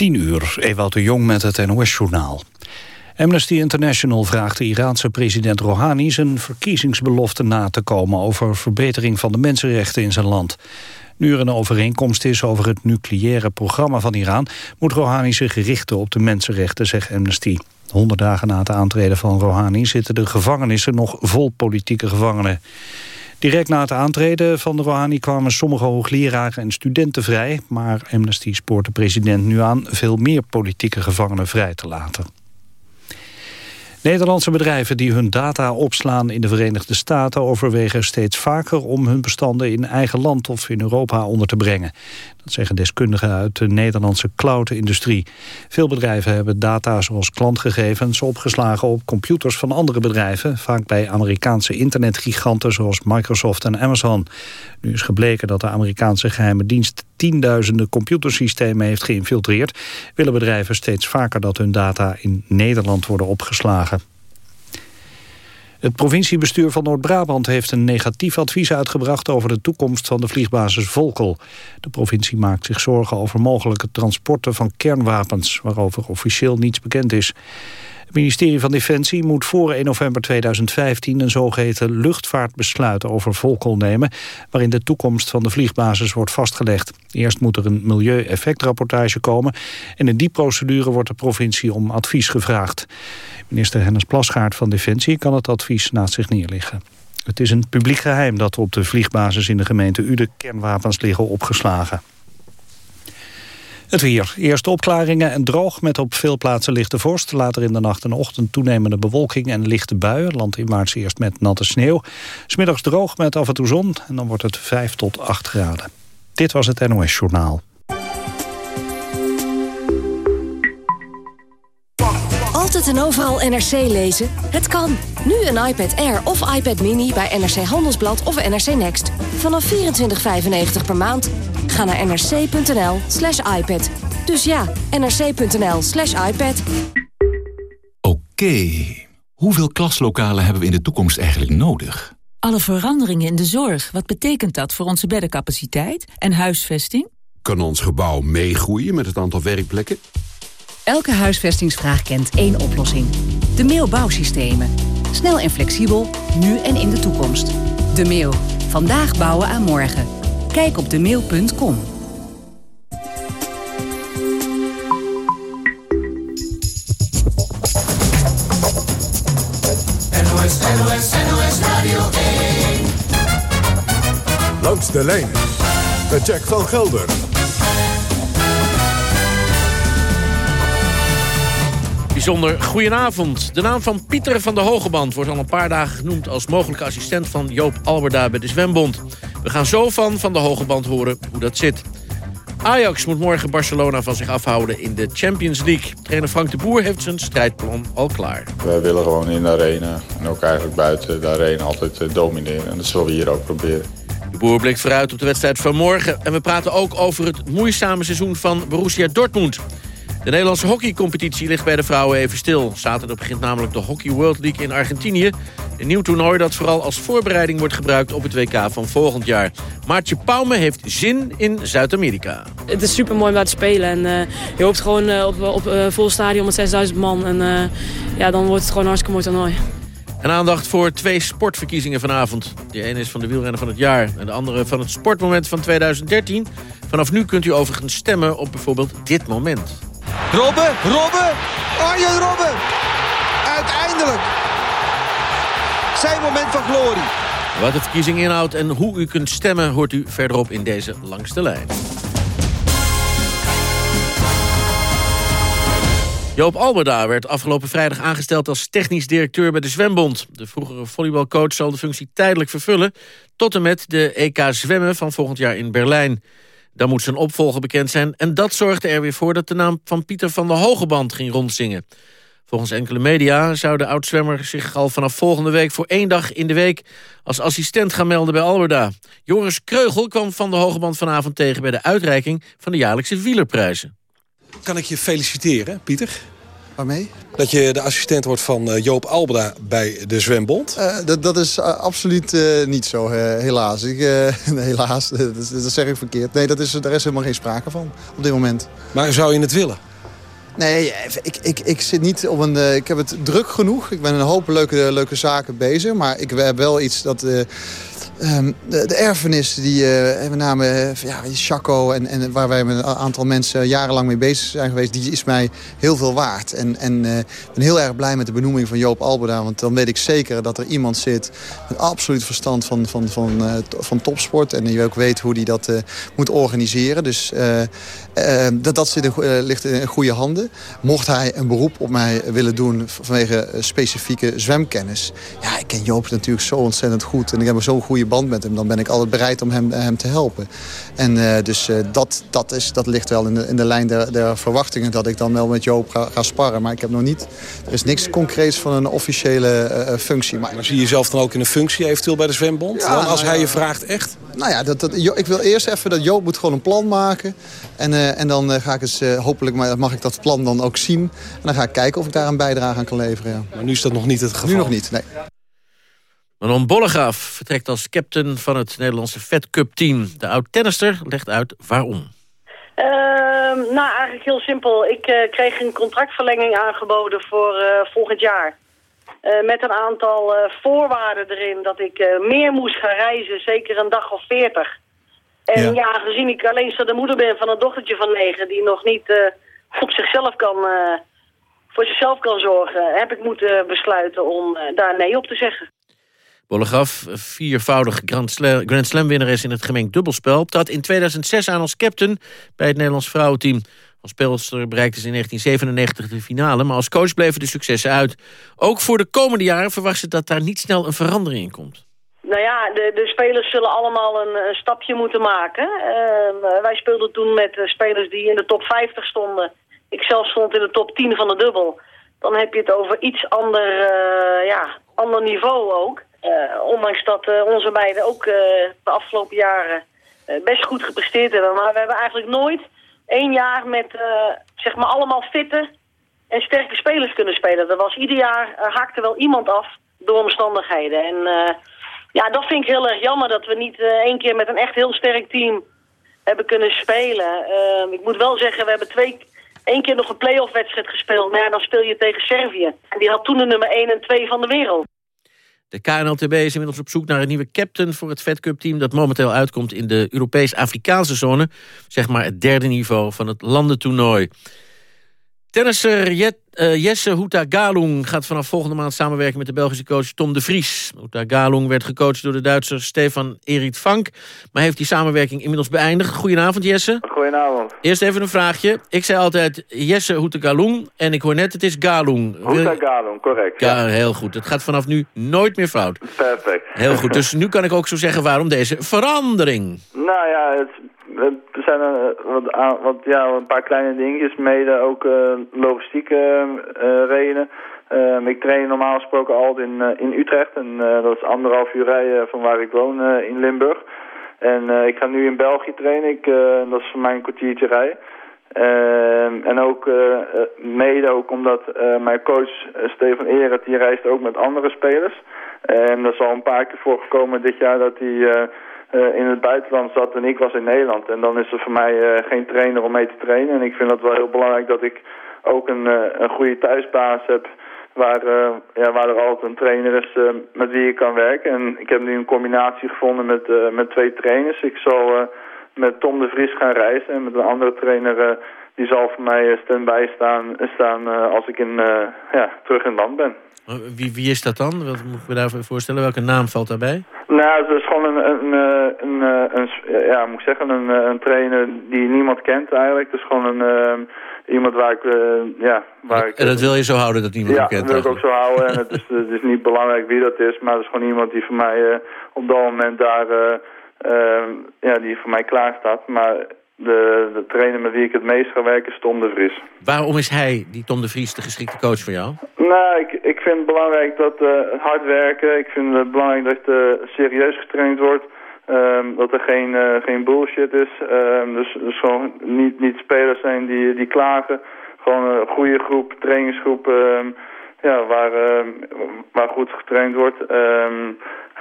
10 uur, Ewout de Jong met het NOS-journaal. Amnesty International vraagt de Iraanse president Rouhani... zijn verkiezingsbelofte na te komen over verbetering van de mensenrechten in zijn land. Nu er een overeenkomst is over het nucleaire programma van Iran... moet Rouhani zich richten op de mensenrechten, zegt Amnesty. Honderd dagen na het aantreden van Rouhani zitten de gevangenissen nog vol politieke gevangenen. Direct na het aantreden van de Rouhani kwamen sommige hoogleraren en studenten vrij... maar Amnesty spoort de president nu aan veel meer politieke gevangenen vrij te laten. Nederlandse bedrijven die hun data opslaan in de Verenigde Staten overwegen steeds vaker om hun bestanden in eigen land of in Europa onder te brengen. Dat zeggen deskundigen uit de Nederlandse cloud-industrie. Veel bedrijven hebben data zoals klantgegevens opgeslagen op computers van andere bedrijven, vaak bij Amerikaanse internetgiganten zoals Microsoft en Amazon. Nu is gebleken dat de Amerikaanse geheime dienst tienduizenden computersystemen heeft geïnfiltreerd, willen bedrijven steeds vaker dat hun data in Nederland worden opgeslagen. Het provinciebestuur van Noord-Brabant heeft een negatief advies uitgebracht over de toekomst van de vliegbasis Volkel. De provincie maakt zich zorgen over mogelijke transporten van kernwapens, waarover officieel niets bekend is. Het ministerie van Defensie moet voor 1 november 2015 een zogeheten luchtvaartbesluit over Volkel nemen, waarin de toekomst van de vliegbasis wordt vastgelegd. Eerst moet er een milieueffectrapportage komen en in die procedure wordt de provincie om advies gevraagd. Minister Hennis Plasgaard van Defensie kan het advies naast zich neerleggen. Het is een publiek geheim dat op de vliegbasis in de gemeente Ude kernwapens liggen opgeslagen. Het weer. Eerste opklaringen en droog met op veel plaatsen lichte vorst. Later in de nacht en ochtend toenemende bewolking en lichte buien. Landinwaarts eerst met natte sneeuw. Smiddags droog met af en toe zon en dan wordt het 5 tot 8 graden. Dit was het NOS Journaal. En overal NRC lezen? Het kan. Nu een iPad Air of iPad Mini bij NRC Handelsblad of NRC Next. Vanaf 24,95 per maand. Ga naar nrc.nl slash iPad. Dus ja, nrc.nl slash iPad. Oké, hoeveel klaslokalen hebben we in de toekomst eigenlijk nodig? Alle veranderingen in de zorg, wat betekent dat voor onze beddencapaciteit en huisvesting? Kan ons gebouw meegroeien met het aantal werkplekken? Elke huisvestingsvraag kent één oplossing. De Mail Bouwsystemen. Snel en flexibel, nu en in de toekomst. De Mail. Vandaag bouwen aan morgen. Kijk op demail.com. NOS, NOS, NOS Radio 1. Langs de lijn. Met Jack van Gelder. Bijzonder goedenavond. De naam van Pieter van de Hogeband wordt al een paar dagen genoemd... als mogelijke assistent van Joop Alberda bij de Zwembond. We gaan zo van Van de Hogeband horen hoe dat zit. Ajax moet morgen Barcelona van zich afhouden in de Champions League. Trainer Frank de Boer heeft zijn strijdplan al klaar. Wij willen gewoon in de arena en ook eigenlijk buiten de arena altijd eh, domineren. En dat zullen we hier ook proberen. De Boer blikt vooruit op de wedstrijd van morgen. En we praten ook over het moeizame seizoen van Borussia Dortmund. De Nederlandse hockeycompetitie ligt bij de vrouwen even stil. Zaterdag begint namelijk de Hockey World League in Argentinië. Een nieuw toernooi dat vooral als voorbereiding wordt gebruikt op het WK van volgend jaar. Maartje Pauwme heeft zin in Zuid-Amerika. Het is super mooi om daar te spelen. En, uh, je hoopt gewoon uh, op, op uh, vol stadion met 6000 man. En ja, dan wordt het gewoon een hartstikke mooi toernooi. En aandacht voor twee sportverkiezingen vanavond. De ene is van de wielrenner van het jaar en de andere van het sportmoment van 2013. Vanaf nu kunt u overigens stemmen op bijvoorbeeld dit moment. Robben, Robben, Arjen Robben. Uiteindelijk. Zijn moment van glorie. Wat de verkiezing inhoudt en hoe u kunt stemmen... hoort u verderop in deze langste lijn. Joop Alberda werd afgelopen vrijdag aangesteld als technisch directeur bij de Zwembond. De vroegere volleybalcoach zal de functie tijdelijk vervullen... tot en met de EK Zwemmen van volgend jaar in Berlijn. Dan moet zijn opvolger bekend zijn. En dat zorgde er weer voor dat de naam van Pieter van der Hogeband ging rondzingen. Volgens enkele media zou de oud-zwemmer zich al vanaf volgende week... voor één dag in de week als assistent gaan melden bij Alberda. Joris Kreugel kwam van de Hogeband vanavond tegen... bij de uitreiking van de jaarlijkse wielerprijzen. Kan ik je feliciteren, Pieter? Waarmee? Dat je de assistent wordt van uh, Joop Alberda bij de Zwembond? Uh, dat, dat is uh, absoluut niet zo, helaas. Ik, helaas, dat, dat, zeg ik verkeerd. Nee, dat is, daar is helemaal geen sprake van op dit moment. Maar zou je het willen? Nee, ik, ik, ik zit niet op een... Uh, ik heb het druk genoeg. Ik ben een hoop leuke, leuke zaken bezig. Maar ik heb wel iets dat... Uh, Um, de, de, erfenis die uh, met name ja, Chaco en, en waar wij met een aantal mensen jarenlang mee bezig zijn geweest, die is mij heel veel waard. En, ik ben heel erg blij met de benoeming van Joop Alberda, want dan weet ik zeker dat er iemand zit met absoluut verstand van, van, van, van topsport en die ook weet hoe die dat moet organiseren. Dus dat, dat zit ligt in goede handen. Mocht hij een beroep op mij willen doen vanwege specifieke zwemkennis, ja, ik ken Joop natuurlijk zo ontzettend goed en ik heb zo'n goede band met hem... dan ben ik altijd bereid om hem, hem te helpen. En uh, dus uh, dat, dat, is, dat ligt wel in de, in de lijn der, der verwachtingen... dat ik dan wel met Joop ga, ga sparren. Maar ik heb nog niet... Er is niks concreets van een officiële uh, functie. Maar, maar zie je jezelf dan ook in een functie eventueel bij de zwembond? Ja, dan als hij je vraagt echt? Nou ja, dat, dat, ik wil eerst even dat Joop moet gewoon een plan maken. En, uh, en dan ga ik eens, uh, hopelijk mag ik dat plan dan ook zien. En dan ga ik kijken of ik daar een bijdrage aan kan leveren. Ja. Maar nu is dat nog niet het geval? Nu nog niet, nee. Manon Bollegraaf vertrekt als captain van het Nederlandse Fed Cup team. De oud-tennister legt uit waarom. Uh, nou, eigenlijk heel simpel. Ik uh, kreeg een contractverlenging aangeboden voor uh, volgend jaar. Uh, met een aantal voorwaarden erin dat ik meer moest gaan reizen, zeker een dag of veertig. En ja. ja, gezien ik alleen zo de moeder ben van een dochtertje van negen... die nog niet op zichzelf kan, voor zichzelf kan zorgen... heb ik moeten besluiten om daar nee op te zeggen. Bollegraf, viervoudig Grand Slam, Grand Slam winnares in het gemengd dubbelspel... trad in 2006 aan als captain bij het Nederlands vrouwenteam. Als speelster bereikte ze in 1997 de finale... maar als coach bleven de successen uit. Ook voor de komende jaren verwacht ze dat daar niet snel een verandering in komt. Nou ja, de, de spelers zullen allemaal een, stapje moeten maken. Uh, wij speelden toen met uh, spelers die in de top 50 stonden. Ik zelf stond in de top 10 van de dubbel. Dan heb je het over iets ander, uh, ja, ander niveau ook. Uh, ondanks dat onze meiden ook de afgelopen jaren best goed gepresteerd hebben. Maar we hebben eigenlijk nooit één jaar met zeg maar allemaal fitte en sterke spelers kunnen spelen. Er was ieder jaar haakte wel iemand af door omstandigheden. En ja, dat vind ik heel erg jammer dat we niet één keer met een echt heel sterk team hebben kunnen spelen. ik moet wel zeggen, we hebben twee één keer nog een play-off wedstrijd gespeeld. Maar dan speel je tegen Servië. En die had toen de nummer 1 en 2 van de wereld. De KNLTB is inmiddels op zoek naar een nieuwe captain voor het Fed Cup team... dat momenteel uitkomt in de Europees-Afrikaanse zone. Zeg maar het derde niveau van het landentoernooi. Tennisser Jet, uh, Jesse Houta Galung gaat vanaf volgende maand samenwerken met de Belgische coach Tom de Vries. Houta Galung werd gecoacht door de Duitser Stefan Erit Vank, maar heeft die samenwerking inmiddels beëindigd. Goedenavond Jesse. Goedenavond. Eerst even een vraagje. Ik zei altijd Jesse Houta Galung en ik hoor net het is Galung. Houta Galung, correct. Ja, heel goed. Het gaat vanaf nu nooit meer fout. Perfect. Heel goed. Dus nu kan ik ook zo zeggen waarom deze verandering. Nou ja, het er zijn een, wat, wat, ja, een paar kleine dingetjes, mede ook uh, logistieke uh, redenen. Uh, ik train normaal gesproken altijd in, in Utrecht en dat is anderhalf uur rijden van waar ik woon in Limburg. En ik ga nu in België trainen, ik, dat is voor mij een kwartiertje rijden. en ook mede ook omdat mijn coach Stefan Ehret, die reist ook met andere spelers. En dat is al een paar keer voorgekomen dit jaar dat hij in het buitenland zat en ik was in Nederland. En dan is er voor mij uh, geen trainer om mee te trainen. En ik vind het wel heel belangrijk dat ik ook een, uh, een goede thuisbaas heb... Waar, ja, waar er altijd een trainer is met wie ik kan werken. En ik heb nu een combinatie gevonden met, met twee trainers. Ik zal met Tom de Vries gaan reizen en met een andere trainer... die zal voor mij stand-by staan, staan als ik in, ja, terug in land ben. Wie, wie is dat dan? Wat moet ik me daarvoor voorstellen? Welke naam valt daarbij? Nou, het is gewoon een, een, een, een, een ja, moet ik zeggen, een, een trainer die niemand kent eigenlijk. Het is gewoon een, iemand waar ik, uh, ja... Waar ik, en dat wil je zo houden, dat niemand ja, kent? Ja, dat wil ik ook zo houden. en het is, het is niet belangrijk wie dat is, maar het is gewoon iemand die voor mij uh, op dat moment daar... ja, die voor mij klaar staat. Maar de, de trainer met wie ik het meest ga werken is Tom de Vries. Waarom is hij, die Tom de Vries, de geschikte coach voor jou? Nou, ik, ik vind het belangrijk dat uh, hard werken. Ik vind het belangrijk dat uh, serieus getraind wordt. Um, dat er geen, uh, geen bullshit is. Um, dus, dus gewoon niet, niet spelers zijn die, die klagen. Gewoon een goede groep, trainingsgroep... Um, ja, waar, waar goed getraind wordt.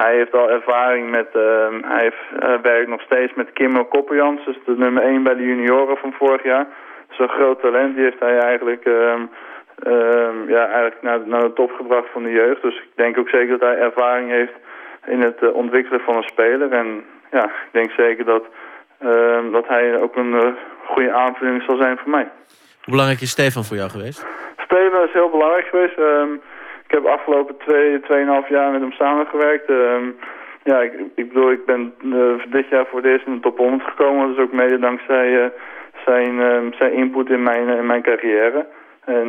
Hij heeft al ervaring met, uh, hij heeft, uh, werkt nog steeds met Kimmo Kopperjans, dus de nummer 1 bij de junioren van vorig jaar. Zo'n groot talent, die heeft hij eigenlijk, ehm, ehm, ja, eigenlijk naar, naar de top gebracht van de jeugd. Dus ik denk ook zeker dat hij ervaring heeft in het eh, ontwikkelen van een speler. En ja, ik denk zeker dat, ehm, dat hij ook een eh, goede aanvulling zal zijn voor mij. Hoe belangrijk is Stefan voor jou geweest? Spelen is heel belangrijk geweest. Ehm, ik heb de afgelopen twee, tweeënhalf jaar met hem samengewerkt. Ehm, ja, ik, ik bedoel, ik ben eh, dit jaar voor het eerst in de top 100 gekomen. Dus ook mede dankzij uh, zijn, ehm, zijn input in mijn, in mijn carrière. En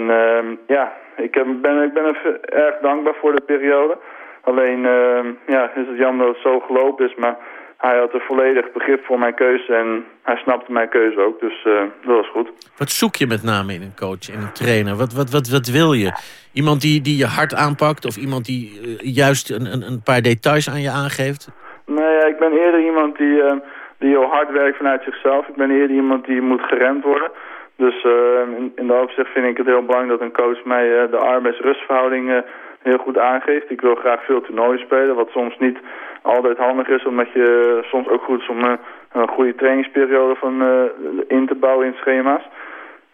ja, ik, ben, ik ben erg dankbaar voor de periode. Alleen ja, is het jammer dat het zo gelopen is. Maar hij had een volledig begrip voor mijn keuze en hij snapte mijn keuze ook. Dus uh, dat was goed. Wat zoek je met name in een coach, in een trainer? Wat, wat, wat, wat wil je? Iemand die, die je hard aanpakt of iemand die uh, juist een, een, een, paar details aan je aangeeft? Nee, ik ben eerder iemand die, uh, die heel hard werkt vanuit zichzelf. Ik ben eerder iemand die moet geremd worden. Dus in, in dat opzicht vind ik het heel belangrijk dat een coach mij de arbeids-rustverhouding heel goed aangeeft. Ik wil graag veel toernooien spelen, wat soms niet altijd handig is, omdat je soms ook goed is om een, een goede trainingsperiode van, uh, in te bouwen in schema's.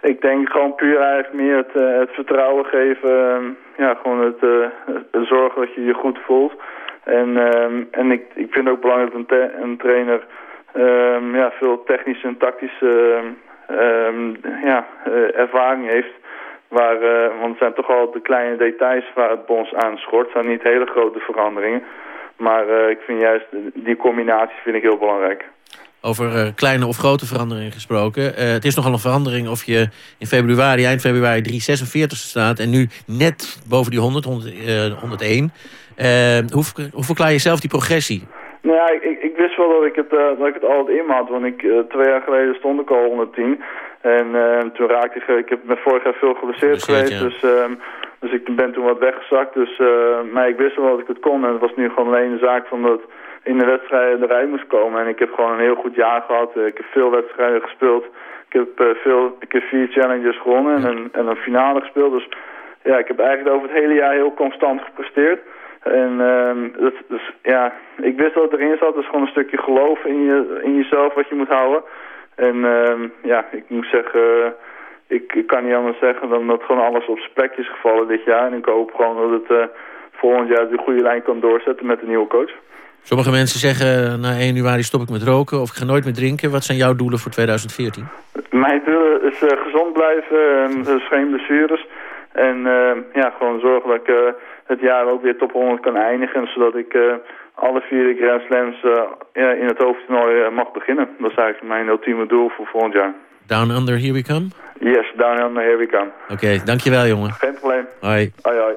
Ik denk gewoon puur eigenlijk meer het, uh, het vertrouwen geven, uh, ja, gewoon het, zorgen dat je je goed voelt. En, ehm, en ik, ik vind ook belangrijk dat een, een trainer ehm, ja, veel technische en tactische ehm, ja, ervaring heeft. Waar, want het zijn toch al de kleine details waar het bij ons aan schort. Het zijn niet hele grote veranderingen. Maar uh, ik vind juist die combinatie vind ik heel belangrijk. Over uh, kleine of grote veranderingen gesproken. Het is nogal een verandering of je in februari, eind februari 346 staat... en nu net boven die 100, 100 101. hoe, hoe verklaar je zelf die progressie? Nou ja, ik, ik, wist wel dat ik het, dat ik het altijd in had. Want ik, twee jaar geleden stond ik al 110. En toen raakte ik... Ik heb me vorig jaar veel geblesseerd geweest. Ja. Dus ehm, dus ik ben toen wat weggezakt. Dus, maar ik wist wel dat ik het kon. En het was nu gewoon alleen een zaak van dat in de wedstrijden eruit moest komen. En ik heb gewoon een heel goed jaar gehad. Ik heb veel wedstrijden gespeeld. Ik heb, veel, ik heb vier challenges gewonnen en een, en een finale gespeeld. Dus ja, ik heb eigenlijk over het hele jaar heel constant gepresteerd. En uh, dat, dus, ja, ik wist dat het erin zat. Het is gewoon een stukje geloof in, je, in jezelf wat je moet houden. En uh, ja, ik moet zeggen ik, ik, kan niet anders zeggen dan dat gewoon alles op zijn plek is gevallen dit jaar. En ik hoop gewoon dat het uh, volgend jaar de goede lijn kan doorzetten met de nieuwe coach. Sommige mensen zeggen na 1 januari stop ik met roken of ik ga nooit meer drinken. Wat zijn jouw doelen voor 2014? Mijn doelen is uh, gezond blijven, dus geen blessures. En uh, ja, gewoon zorgen dat ik het jaar ook weer top 100 kan eindigen. Zodat ik alle vier de Grand Slams in het hoofdtoernooi mag beginnen. Dat is eigenlijk mijn ultieme doel voor volgend jaar. Down Under, Here We Come? Yes, Down Under, Here We Come. Oké, okay, dankjewel jongen. Geen probleem. Hoi. Hoi, hoi.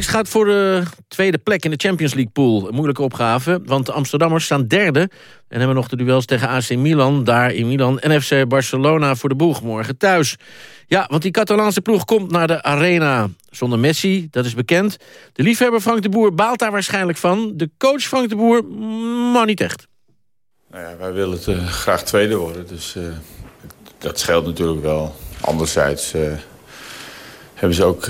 Ajax gaat voor de tweede plek in de Champions League pool. Een moeilijke opgave, want de Amsterdammers staan derde... en hebben nog de duels tegen AC Milan, daar in Milan... en FC Barcelona voor de boeg morgen thuis. Ja, want die Catalaanse ploeg komt naar de Arena. Zonder Messi, dat is bekend. De liefhebber Frank de Boer baalt daar waarschijnlijk van. De coach Frank de Boer, maar niet echt. Nou ja, wij willen het, uh, graag tweede worden, dus uh, dat scheelt natuurlijk wel. Anderzijds uh, hebben ze ook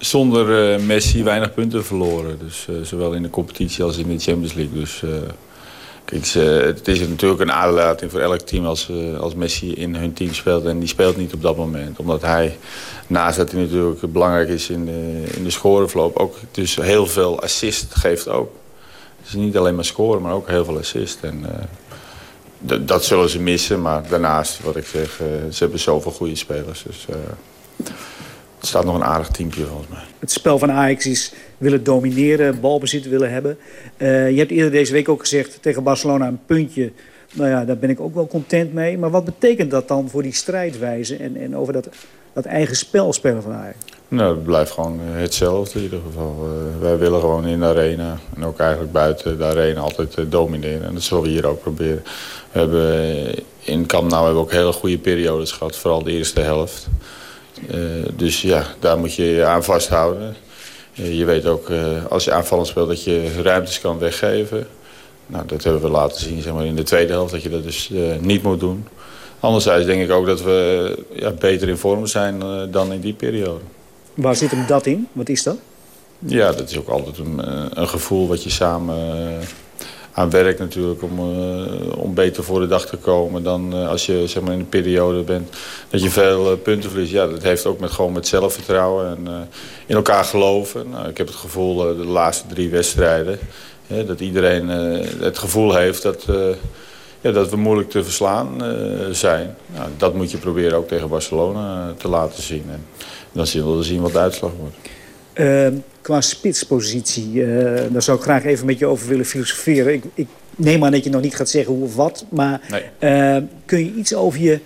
zonder uh, Messi weinig punten verloren. Dus uh, zowel in de competitie als in de Champions League. Dus uh, kijk, het is natuurlijk een aderlating voor elk team als, als Messi in hun team speelt. En die speelt niet op dat moment. Omdat hij, naast dat hij natuurlijk belangrijk is in de, in de scoreverloop... ook dus heel veel assist geeft ook. Dus niet alleen maar scoren, maar ook heel veel assist. En, dat zullen ze missen, maar daarnaast, wat ik zeg, ze hebben zoveel goede spelers. Dus het staat nog een aardig teampje volgens mij. Het spel van Ajax is willen domineren, balbezit willen hebben. Uh, je hebt eerder deze week ook gezegd tegen Barcelona een puntje. Nou ja, daar ben ik ook wel content mee. Maar wat betekent dat dan voor die strijdwijze en, en over dat, dat eigen spel spelen van Ajax? Nou, het blijft gewoon hetzelfde in ieder geval. Uh, wij willen gewoon in de arena en ook eigenlijk buiten de arena altijd uh, domineren. En dat zullen we hier ook proberen. We hebben in Camp Nou hebben we ook hele goede periodes gehad, vooral de eerste helft. Uh, dus ja, daar moet je je aan vasthouden. Uh, je weet ook, uh, als je aanvallend speelt, dat je ruimtes kan weggeven. Nou, dat hebben we laten zien zeg maar, in de tweede helft, dat je dat dus niet moet doen. Anderzijds denk ik ook dat we ja, beter in vorm zijn dan in die periode. Waar zit hem dat in? Wat is dat? Ja, dat is ook altijd een, een gevoel wat je samen aan werk natuurlijk om, uh, om beter voor de dag te komen dan uh, als je zeg maar, in een periode bent dat je veel uh, punten verliest. Ja, dat heeft ook met, gewoon met zelfvertrouwen en in elkaar geloven. Nou, ik heb het gevoel de laatste drie wedstrijden dat iedereen het gevoel heeft dat, ja, dat we moeilijk te verslaan zijn. Nou, dat moet je proberen ook tegen Barcelona te laten zien. En dan zullen we zien wat de uitslag wordt. Ehm, qua spitspositie, uh, daar zou ik graag even met je over willen filosoferen. Ik, ik neem aan dat je nog niet gaat zeggen hoe of wat, maar nee. uh, kun je iets over je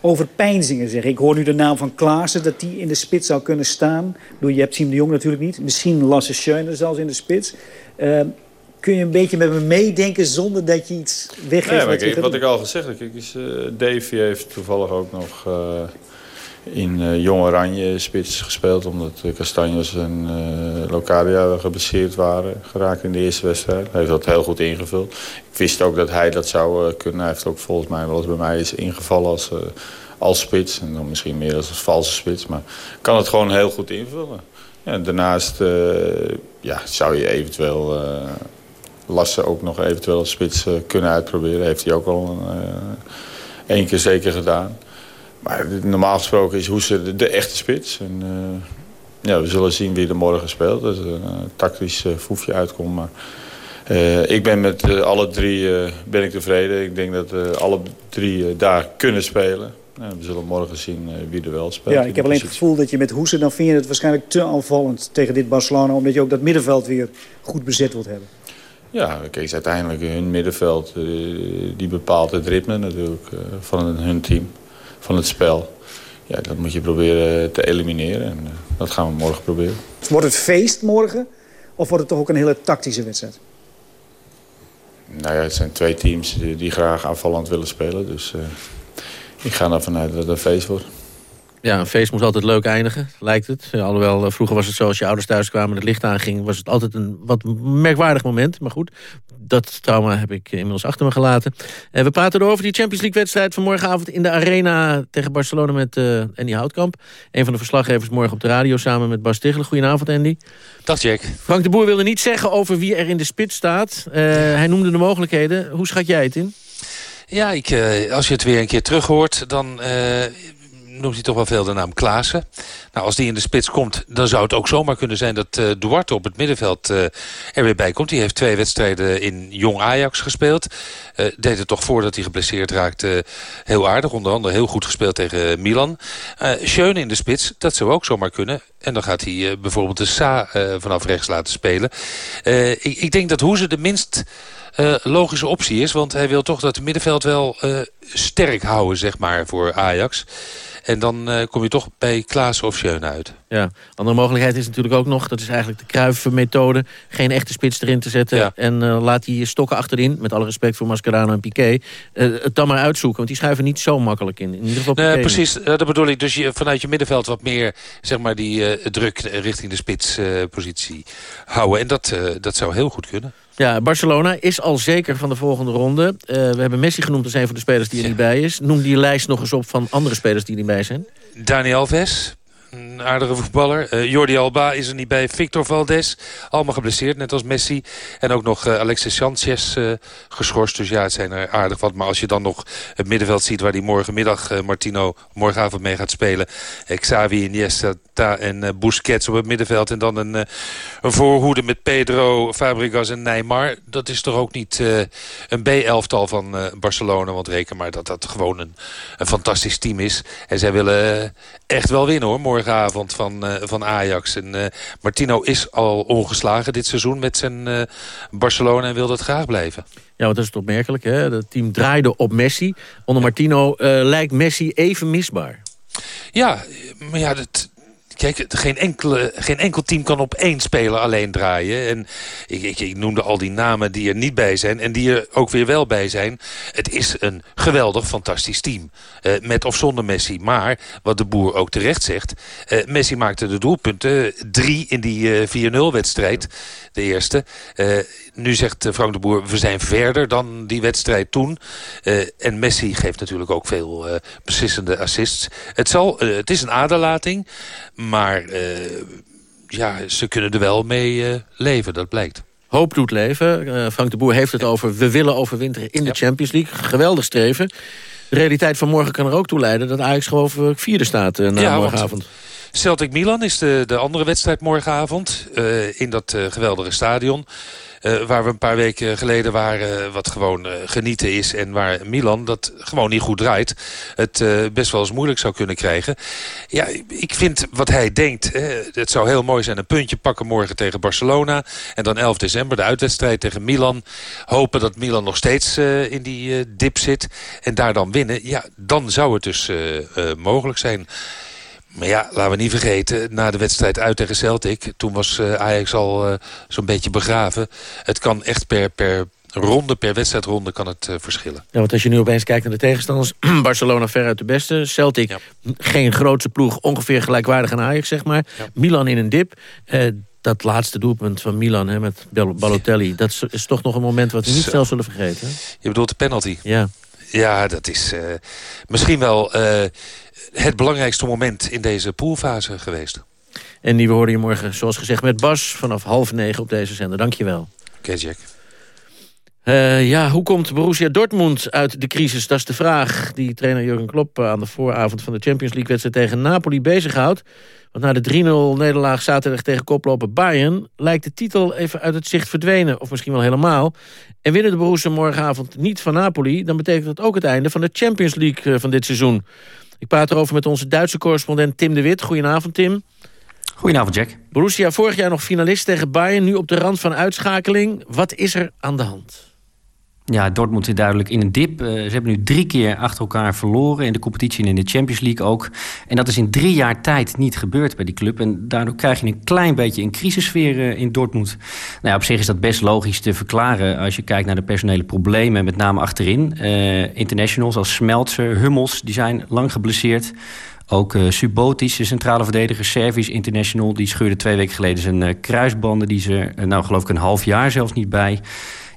over pijnzingen zeggen? Ik hoor nu de naam van Klaassen, dat die in de spits zou kunnen staan. Bedoel, je hebt Siem de Jong natuurlijk niet. Misschien Lasse Schöne zelfs in de spits. Uh, kun je een beetje met me meedenken zonder dat je iets weggeeft? Nee, kijk, wat ik al gezegd heb, is, Davy heeft toevallig ook nog in uh, Jong Oranje spits gespeeld. Omdat Castanjos en uh, Locadia gebaseerd waren geraakt in de eerste wedstrijd. Hij heeft dat heel goed ingevuld. Ik wist ook dat hij dat zou uh, kunnen. Hij heeft ook volgens mij wel eens bij mij is ingevallen als, als spits. En dan misschien meer als een valse spits. Maar kan het gewoon heel goed invullen. Ja, daarnaast ja, zou je eventueel... Lassen ook nog eventueel spits kunnen uitproberen. Heeft hij ook al één keer zeker gedaan. Maar normaal gesproken is Hoese de, de echte spits. En, uh, ja, we zullen zien wie er morgen speelt. Dat er een uh, tactisch uh, foefje uitkomt. Maar ik ben met alle drie ben ik tevreden. Ik denk dat alle drie daar kunnen spelen. we zullen morgen zien wie er wel speelt. Ja, ik heb alleen het gevoel dat je met Hoese... dan vind je het waarschijnlijk te aanvallend tegen dit Barcelona... omdat je ook dat middenveld weer goed bezet wilt hebben. Ja, kijk, uiteindelijk hun middenveld... die bepaalt het ritme natuurlijk van hun team van het spel. Ja, dat moet je proberen te elimineren. En uh, dat gaan we morgen proberen. Wordt het feest morgen? Of wordt het toch ook een hele tactische wedstrijd? Nou ja, het zijn twee teams die, die graag aanvallend willen spelen. Dus uh, ik ga ervan uit dat het een feest wordt. Ja, een feest moet altijd leuk eindigen, lijkt het. Alhoewel, eh, vroeger was het zo, als je ouders thuis kwamen en het licht aanging... was het altijd een wat merkwaardig moment. Maar goed, dat trauma heb ik inmiddels achter me gelaten. En we praten over die Champions League-wedstrijd van morgenavond... in de Arena tegen Barcelona met uh, Andy Houtkamp. Een van de verslaggevers morgen op de radio samen met Bas Tichelen. Goedenavond, Andy. Dag, Jack. Frank de Boer wilde niet zeggen over wie er in de spits staat. Uh, hij noemde de mogelijkheden. Hoe schat jij het in? Ja, ik, uh, als je het weer een keer terug hoort... dan noemt hij toch wel veel de naam Klaassen. Nou, als die in de spits komt, dan zou het ook zomaar kunnen zijn... dat uh, Duarte op het middenveld uh, er weer bij komt. Die heeft twee wedstrijden in Jong Ajax gespeeld. Uh, deed het toch voordat hij geblesseerd raakte heel aardig. Onder andere heel goed gespeeld tegen Milan. Schöne in de spits, dat zou ook zomaar kunnen. En dan gaat hij bijvoorbeeld de Sa vanaf rechts laten spelen. Ik, ik, denk dat Hoeze de minst... Logische optie is. Want hij wil toch dat het middenveld wel sterk houden, zeg maar, voor Ajax. En dan uh, kom je toch bij Klaas of Schöne uit. Ja, andere mogelijkheid is natuurlijk ook nog... dat is eigenlijk de Kruif-methode... geen echte spits erin te zetten... en uh, laat die stokken achterin... met alle respect voor Mascherano en Piqué... Uh, het dan maar uitzoeken, want die schuiven niet zo makkelijk in. In ieder geval nee, Precies, dat bedoel ik. Dus je, vanuit je middenveld wat meer zeg maar, die druk richting de spitspositie houden. En dat, dat zou heel goed kunnen. Ja, Barcelona is al zeker van de volgende ronde. we hebben Messi genoemd als een van de spelers die er niet bij is. Noem die lijst nog eens op van andere spelers die er niet bij geweest. Dani Alves. Een aardige voetballer. Uh, Jordi Alba is er niet bij. Victor Valdes, allemaal geblesseerd, net als Messi. En ook nog uh, Alexis Sanchez uh, geschorst. Dus ja, het zijn er aardig wat. Maar als je dan nog het middenveld ziet... waar die morgenmiddag Martino morgenavond mee gaat spelen. Xavi, Iniesta en Busquets op het middenveld. En dan een, een voorhoede met Pedro, Fabregas en Neymar. Dat is toch ook niet een B-elftal van Barcelona. Want reken maar dat dat gewoon een, een fantastisch team is. En zij willen echt wel winnen hoor, morgenavond van, uh, van Ajax. En uh, Martino is al ongeslagen dit seizoen met zijn uh, Barcelona en wil dat graag blijven. Ja, want dat is het opmerkelijk. Hè? Het team draaide op Messi. Onder Martino lijkt Messi even misbaar. Ja, maar ja, dat, Kijk, geen, enkele, geen enkel team kan op één speler alleen draaien. En ik, ik, ik, noemde al die namen die er niet bij zijn en die er ook weer wel bij zijn. Het is een geweldig, fantastisch team. Uh, met of zonder Messi. Maar, wat de boer ook terecht zegt... Uh, Messi maakte de doelpunten. Drie in die uh, 4-0-wedstrijd. De eerste. nu zegt Frank de Boer, we zijn verder dan die wedstrijd toen. en Messi geeft natuurlijk ook veel beslissende assists. Het, zal, het is een aderlating... Maar uh, ja, ze kunnen er wel mee uh, leven, dat blijkt. Hoop doet leven. Uh, Frank de Boer heeft het over... we willen overwinteren in de Champions League. Geweldig streven. De realiteit van morgen kan er ook toe leiden... dat Ajax gewoon vierde staat na ja, morgenavond. Celtic Milan is de, de andere wedstrijd morgenavond. in dat geweldige stadion. Uh, waar we een paar weken geleden waren, wat gewoon uh, genieten is... en waar Milan dat gewoon niet goed draait... het uh, best wel eens moeilijk zou kunnen krijgen. Ja, ik vind wat hij denkt... het zou heel mooi zijn een puntje pakken morgen tegen Barcelona... en dan 11 december de uitwedstrijd tegen Milan. Hopen dat Milan nog steeds in die dip zit en daar dan winnen. Ja, dan zou het dus mogelijk zijn... Maar ja, laten we niet vergeten, na de wedstrijd uit tegen Celtic... toen was uh, Ajax al uh, zo'n beetje begraven. Het kan echt per, per ronde, per wedstrijdronde kan het uh, verschillen. Ja, want als je nu opeens kijkt naar de tegenstanders... Barcelona ver uit de beste, Celtic ja. geen grootste ploeg... ongeveer gelijkwaardig aan Ajax, zeg maar. Ja. Milan in een dip dat laatste doelpunt van Milan hè, met Balotelli... dat is, toch nog een moment wat we niet snel zullen vergeten. Je bedoelt de penalty? Ja. Ja, dat is uh, misschien wel uh, het belangrijkste moment in deze poolfase geweest. En die we horen je morgen, zoals gezegd, met Bas... vanaf half negen op deze zender. Dank je wel. Oké, okay, Jack. Uh, ja, hoe komt Borussia Dortmund uit de crisis? Dat is de vraag die trainer Jurgen Klopp aan de vooravond van de Champions League-wedstrijd tegen Napoli bezighoudt. Want na de 3-0 nederlaag zaterdag tegen koploper Bayern... lijkt de titel even uit het zicht verdwenen, of misschien wel helemaal. En winnen de Borussia morgenavond niet van Napoli... dan betekent dat ook het einde van de Champions League eh, van dit seizoen. Ik praat erover met onze Duitse correspondent Tim de Wit. Goedenavond, Tim. Goedenavond, Jack. Borussia vorig jaar nog finalist tegen Bayern... nu op de rand van uitschakeling. Wat is er aan de hand? Ja, Dortmund zit duidelijk in een dip. Uh, ze hebben nu drie keer achter elkaar verloren in de competitie en in de Champions League ook. En dat is in drie jaar tijd niet gebeurd bij die club. En daardoor krijg je een klein beetje een crisissfeer uh, in Dortmund. Nou ja, op zich is dat best logisch te verklaren als je kijkt naar de personele problemen, met name achterin. Uh, internationals als Smeltzer, Hummels, die zijn lang geblesseerd. Ook uh, Subotic, de centrale verdediger, Service International... die scheurde twee weken geleden zijn kruisbanden. Die ze, uh, nou geloof ik, een half jaar zelfs niet bij.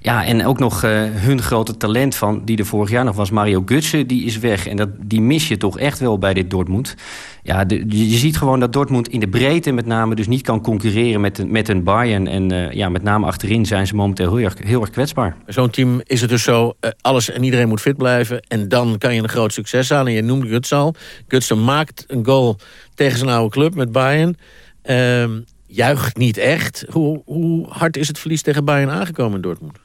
Ja, en ook nog uh, hun grote talent van, die er vorig jaar nog was, Mario Götze, die is weg. En dat, die mis je toch echt wel bij dit Dortmund. Ja, je ziet gewoon dat Dortmund in de breedte met name dus niet kan concurreren met, met een Bayern. En uh, ja, met name achterin zijn ze momenteel heel erg, heel erg kwetsbaar. Zo'n team is het dus zo, uh, alles en iedereen moet fit blijven. En dan kan je een groot succes halen. En je noemde Götze al. Götze maakt een goal tegen zijn oude club met Bayern. Uh, juicht niet echt. Hoe, hoe hard is het verlies tegen Bayern aangekomen in Dortmund?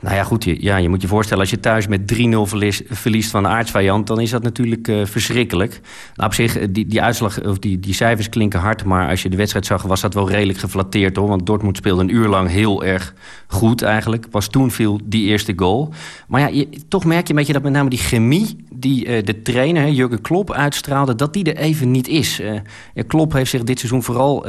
Nou ja, goed. Je, ja, je moet je voorstellen, als je thuis met 3-0 verliest, verliest van een aardsvijand... dan is dat natuurlijk uh, verschrikkelijk. Nou, op zich, die, die, uitslag, of die, die cijfers klinken hard... maar als je de wedstrijd zag, was dat wel redelijk geflatteerd. hoor. Want Dortmund speelde een uur lang heel erg goed eigenlijk. Pas toen viel die eerste goal. Maar ja, je, toch merk je een beetje dat met name die chemie... die uh, de trainer, Jurgen Klopp, uitstraalde... dat die er even niet is. Uh, Klopp heeft zich dit seizoen vooral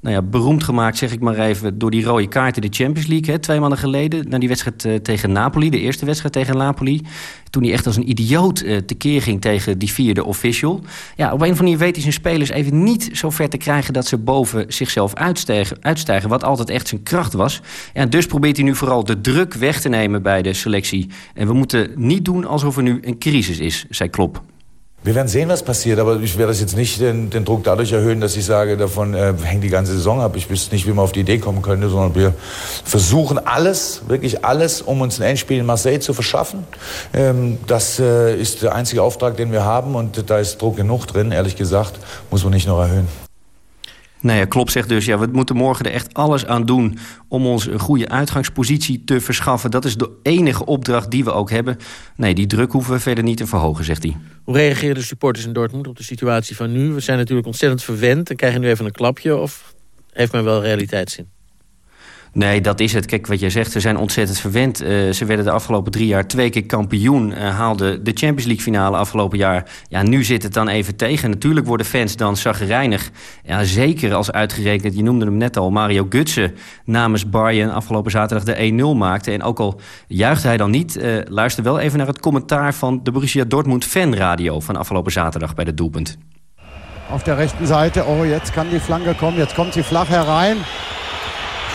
nou ja, beroemd gemaakt... zeg ik maar even, door die rode kaart in de Champions League... Hè, twee maanden geleden, na die wedstrijd eh, tegen Napoli, de eerste wedstrijd tegen Napoli. Toen hij echt als een idioot uh, tekeer ging tegen die vierde official. Ja, op een of andere weet hij zijn spelers even niet zo ver te krijgen... dat ze boven zichzelf uitstijgen, uitstijgen wat altijd echt zijn kracht was. Ja, dus probeert hij nu vooral de druk weg te nemen bij de selectie. En we moeten niet doen alsof er nu een crisis is, zei Klopp. Wir werden sehen, was passiert, aber ich werde das jetzt nicht den, den Druck dadurch erhöhen, dass ich sage, davon äh, hängt die ganze Saison ab. Ich wüsste nicht, wie man auf die Idee kommen könnte, sondern wir versuchen alles, wirklich alles, um uns ein Endspiel in Marseille zu verschaffen. Ähm, das äh, ist der einzige Auftrag, den wir haben und da ist Druck genug drin, ehrlich gesagt, muss man nicht noch erhöhen. Nee, ja, klopt zegt dus. Ja, we moeten morgen er echt alles aan doen om ons een goede uitgangspositie te verschaffen. Dat is de enige opdracht die we ook hebben. Nee, die druk hoeven we verder niet te verhogen, zegt hij. Hoe reageren de supporters in Dortmund op de situatie van nu? We zijn natuurlijk ontzettend verwend en krijgen nu even een klapje. Of heeft men wel realiteitszin? Nee, dat is het. Kijk, wat jij zegt, ze zijn ontzettend verwend. Uh, ze werden de afgelopen drie jaar twee keer kampioen. Uh, haalden de Champions League finale afgelopen jaar. Ja, nu zit het dan even tegen. Natuurlijk worden fans dan zagrijnig. Ja, zeker als uitgerekend, je noemde hem net al... Mario Gutsen namens Bayern afgelopen zaterdag de 1-0 maakte. En ook al juicht hij dan niet... Uh, luister wel even naar het commentaar van de Borussia Dortmund fanradio... van afgelopen zaterdag bij de doelpunt. Auf der rechten Seite, oh, jetzt kann die Flanke kommen, jetzt kommt sie flach herein.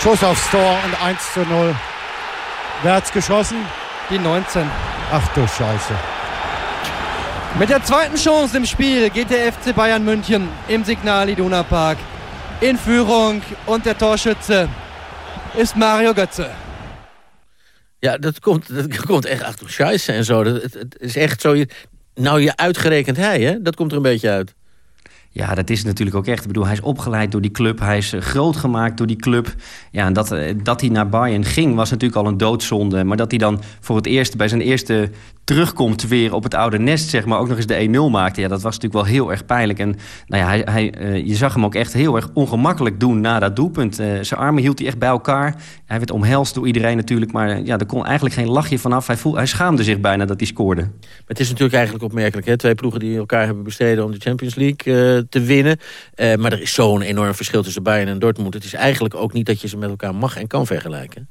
Schuss aufs Tor und 1 zu 0. Wer hat's geschossen? Die 19. Ach du Scheiße. Mit der zweiten Chance im Spiel geht der FC Bayern München im Signal Iduna Park in Führung und der Torschütze ist Mario Götze. Ja, dat komt, dat komt echt achter Scheiße en zo. Dat, het, het is echt zo. Nou, je uitgerekend hij, hè? Dat komt er een beetje uit. Ja, dat is natuurlijk ook echt. Ik bedoel, hij is opgeleid door die club. Hij is groot gemaakt door die club. Ja, en dat, dat hij naar Bayern ging was natuurlijk al een doodzonde. Maar dat hij dan voor het eerst bij zijn eerste terugkomt weer op het oude nest, zeg maar, ook nog eens de 1-0 maakte. Ja, dat was natuurlijk wel heel erg pijnlijk. En nou ja, hij, hij, uh, je zag hem ook echt heel erg ongemakkelijk doen na dat doelpunt. Uh, zijn armen hield hij echt bij elkaar. Hij werd omhelst door iedereen natuurlijk, maar uh, ja, er kon eigenlijk geen lachje vanaf. Hij, voel, hij schaamde zich bijna dat hij scoorde. Maar het is natuurlijk eigenlijk opmerkelijk, hè? Twee ploegen die elkaar hebben bestreden om de Champions League te winnen. maar er is zo'n enorm verschil tussen Bayern en Dortmund. Het is eigenlijk ook niet dat je ze met elkaar mag en kan vergelijken.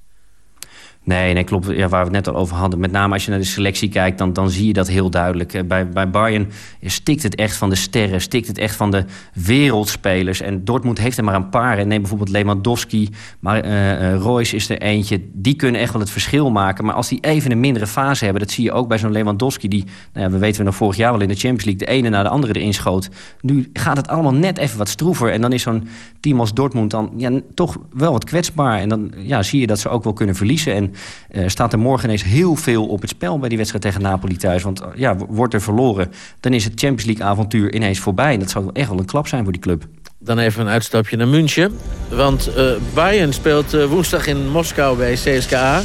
Nee, nee klopt. Ja, waar we het net al over hadden. Met name als je naar de selectie kijkt, dan, dan zie je dat heel duidelijk. Bij, bij Bayern stikt het echt van de sterren, stikt het echt van de wereldspelers. En Dortmund heeft er maar een paar. Neem bijvoorbeeld Lewandowski, maar uh, Royce is er eentje. Die kunnen echt wel het verschil maken. Maar als die even een mindere fase hebben, dat zie je ook bij zo'n Lewandowski... die, nou ja, we weten we nog vorig jaar wel in de Champions League... de ene na de andere erin schoot. Nu gaat het allemaal net even wat stroever. En dan is zo'n team als Dortmund dan ja, toch wel wat kwetsbaar. En dan ja, zie je dat ze ook wel kunnen verliezen. En uh, staat er morgen ineens heel veel op het spel bij die wedstrijd tegen Napoli thuis. Want uh, ja, wordt er verloren, dan is het Champions League avontuur ineens voorbij. En dat zou echt wel een klap zijn voor die club. Dan even een uitstapje naar München. Want uh, Bayern speelt woensdag in Moskou bij CSKA.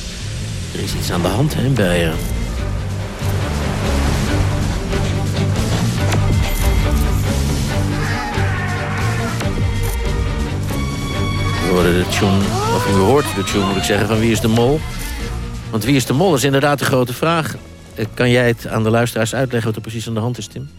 Er is iets aan de hand hè, Bayern. We horen de tune, of u hoort de tune moet ik zeggen, van Wie is de Mol? Want wie is de mol is inderdaad de grote vraag. Eh, kan jij het aan de luisteraars uitleggen wat er precies aan de hand is, Tim?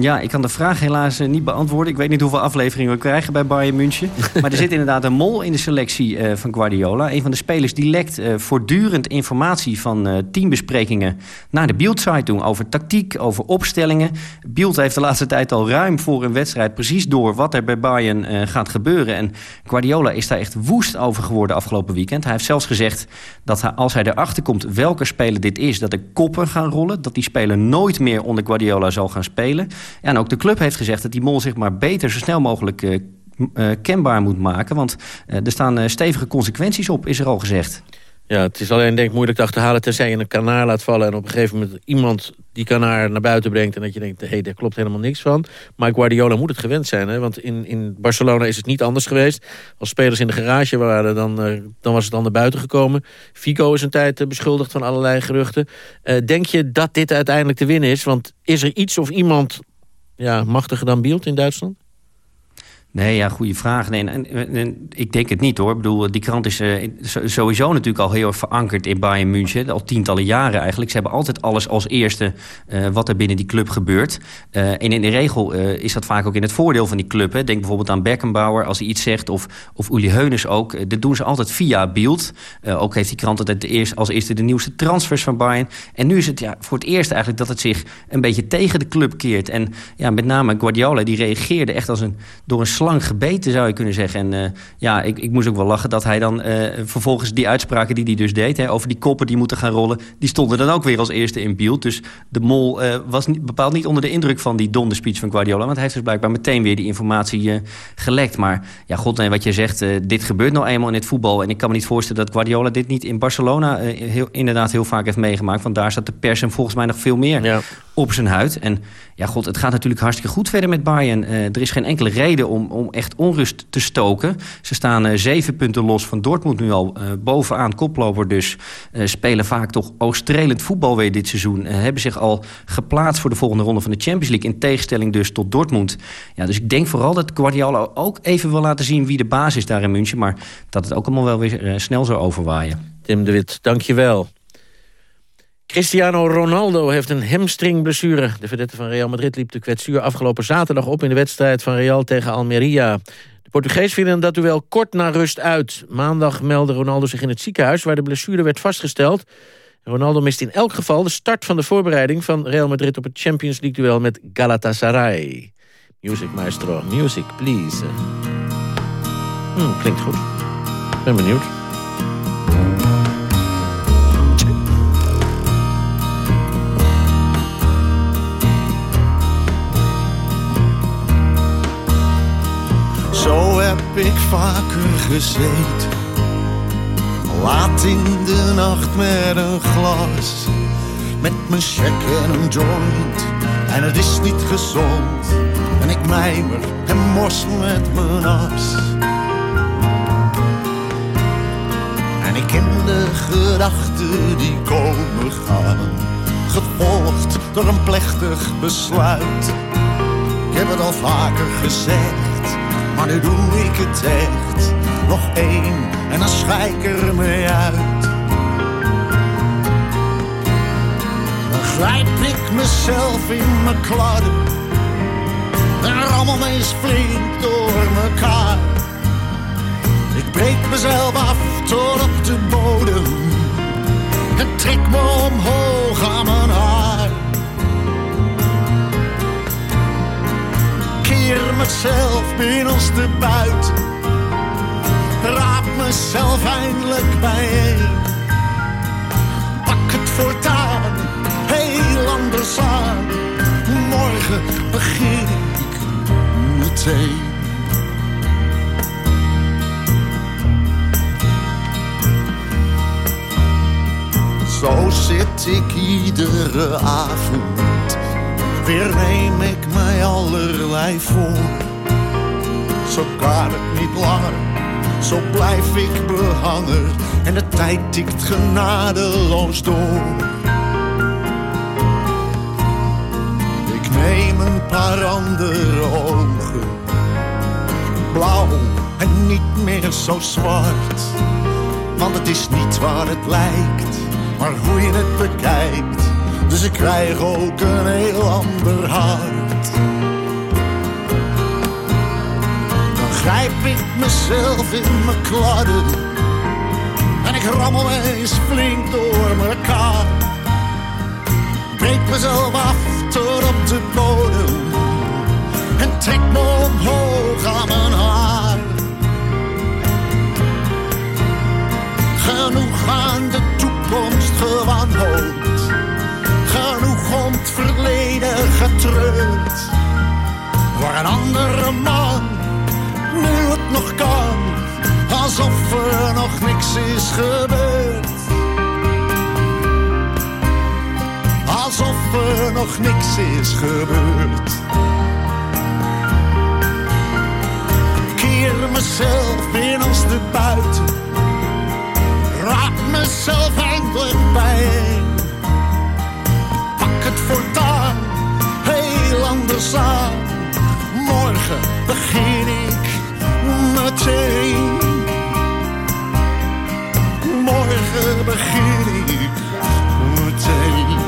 Ja, ik kan de vraag helaas niet beantwoorden. Ik weet niet hoeveel afleveringen we krijgen bij Bayern München. maar er zit inderdaad een mol in de selectie uh, van Guardiola. Een van de spelers die lekt uh, voortdurend informatie van uh, teambesprekingen... naar de Bild-site over tactiek, over opstellingen. Bild heeft de laatste tijd al ruim voor een wedstrijd... precies door wat er bij Bayern gaat gebeuren. En Guardiola is daar echt woest over geworden afgelopen weekend. Hij heeft zelfs gezegd dat hij, als hij erachter komt welke speler dit is... dat de koppen gaan rollen, dat die speler nooit meer onder Guardiola zal gaan spelen... En ook de club heeft gezegd dat die mol zich maar beter zo snel mogelijk uh, uh, kenbaar moet maken. Want uh, er staan stevige consequenties op, is er al gezegd. Ja, het is alleen denk ik moeilijk te achterhalen... tenzij je een kanaar laat vallen en op een gegeven moment iemand die kanaar naar buiten brengt... en dat je denkt, hé, hey, daar klopt helemaal niks van. Maar Guardiola moet het gewend zijn, hè? want in, in Barcelona is het niet anders geweest. Als spelers in de garage waren, dan, dan was het dan naar buiten gekomen. Fico is een tijd beschuldigd van allerlei geruchten. Denk je dat dit uiteindelijk te winnen is? Want is er iets of iemand ja, machtiger dan Beeld in Duitsland? Nee, ja, goede vraag. Nee, en, en, ik denk het niet hoor. Ik bedoel, die krant is uh, sowieso natuurlijk al heel verankerd in Bayern München. Al tientallen jaren eigenlijk. Ze hebben altijd alles als eerste uh, wat er binnen die club gebeurt. Uh, en in de regel is dat vaak ook in het voordeel van die club. Hè. Denk bijvoorbeeld aan Beckenbauer als hij iets zegt. Of, of Uli Heunes ook. dat doen ze altijd via beeld. ook heeft die krant altijd eerst, als eerste de nieuwste transfers van Bayern. En nu is het ja, voor het eerst eigenlijk dat het zich een beetje tegen de club keert. En ja, met name Guardiola die reageerde echt als een, door een slang gebeten, zou je kunnen zeggen. En uh, ja, ik, ik moest ook wel lachen dat hij dan uh, vervolgens die uitspraken die hij dus deed... Hè, over die koppen die moeten gaan rollen, die stonden dan ook weer als eerste in beeld. Dus de mol uh, was niet, bepaald niet onder de indruk van die donderspeech van Guardiola... want hij heeft dus blijkbaar meteen weer die informatie gelekt. Maar ja, god nee, wat je zegt, dit gebeurt nou eenmaal in het voetbal... en ik kan me niet voorstellen dat Guardiola dit niet in Barcelona... heel, inderdaad heel vaak heeft meegemaakt. Want daar staat de pers hem volgens mij nog veel meer ja. Op zijn huid. En ja, god, het gaat natuurlijk hartstikke goed verder met Bayern. er is geen enkele reden om om echt onrust te stoken. Ze staan uh, zeven punten los van Dortmund nu al uh, bovenaan. Koploper dus. Spelen vaak toch oogstrelend voetbal weer dit seizoen. hebben zich al geplaatst voor de volgende ronde van de Champions League. In tegenstelling dus tot Dortmund. Ja, dus ik denk vooral dat Guardiola ook even wil laten zien wie de baas is daar in München. Maar dat het ook allemaal wel weer snel zou overwaaien. Tim de Wit, dank je wel. Cristiano Ronaldo heeft een hamstringblessure. De verdette van Real Madrid liep de kwetsuur afgelopen zaterdag op... in de wedstrijd van Real tegen Almeria. De Portugees vielen dat duel kort na rust uit. Maandag meldde Ronaldo zich in het ziekenhuis... waar de blessure werd vastgesteld. Ronaldo mist in elk geval de start van de voorbereiding... van Real Madrid op het Champions League-duel met Galatasaray. Music, maestro. Music, please. Hmm, klinkt goed. Ben benieuwd. Ik vaker gezeten. Laat in de nacht met een glas. Met mijn check en een joint. En het is niet gezond. En ik mijmer en mors met mijn as. En ik ken de gedachten die komen gaan. Gevolgd door een plechtig besluit. Ik heb het al vaker gezegd maar nu doe ik het echt. Nog één en dan schijk er mee uit. Dan grijp ik mezelf in mijn kladden. En rammel me eens flink door mekaar. Ik breek mezelf af tot op de bodem. En trek me omhoog aan mijn haar. Mezelf binnenste buiten. Raap mezelf eindelijk bijeen. Pak het voortaan, heel anders aan. Morgen begin ik meteen. Zo zit ik iedere avond weer neem ik mij allerlei voor. Zo kan het niet langer, zo blijf ik behangen en de tijd tikt genadeloos door. Ik neem een paar andere ogen, blauw en niet meer zo zwart. Want het is niet waar het lijkt, maar hoe je het bekijkt dus ik krijg ook een heel ander hart. Dan grijp ik mezelf in mijn kladden. En ik rammel eens flink door mekaar. Breek mezelf af tot op de bodem. En trek me omhoog aan mijn haar. Genoeg aan de toekomst gewanhoop afgrond verleden getreurd. Waar een andere man, nu het nog kan, alsof er nog niks is gebeurd. Alsof er nog niks is gebeurd. Keer mezelf in als de buiten begin ik meteen. Morgen begin ik meteen.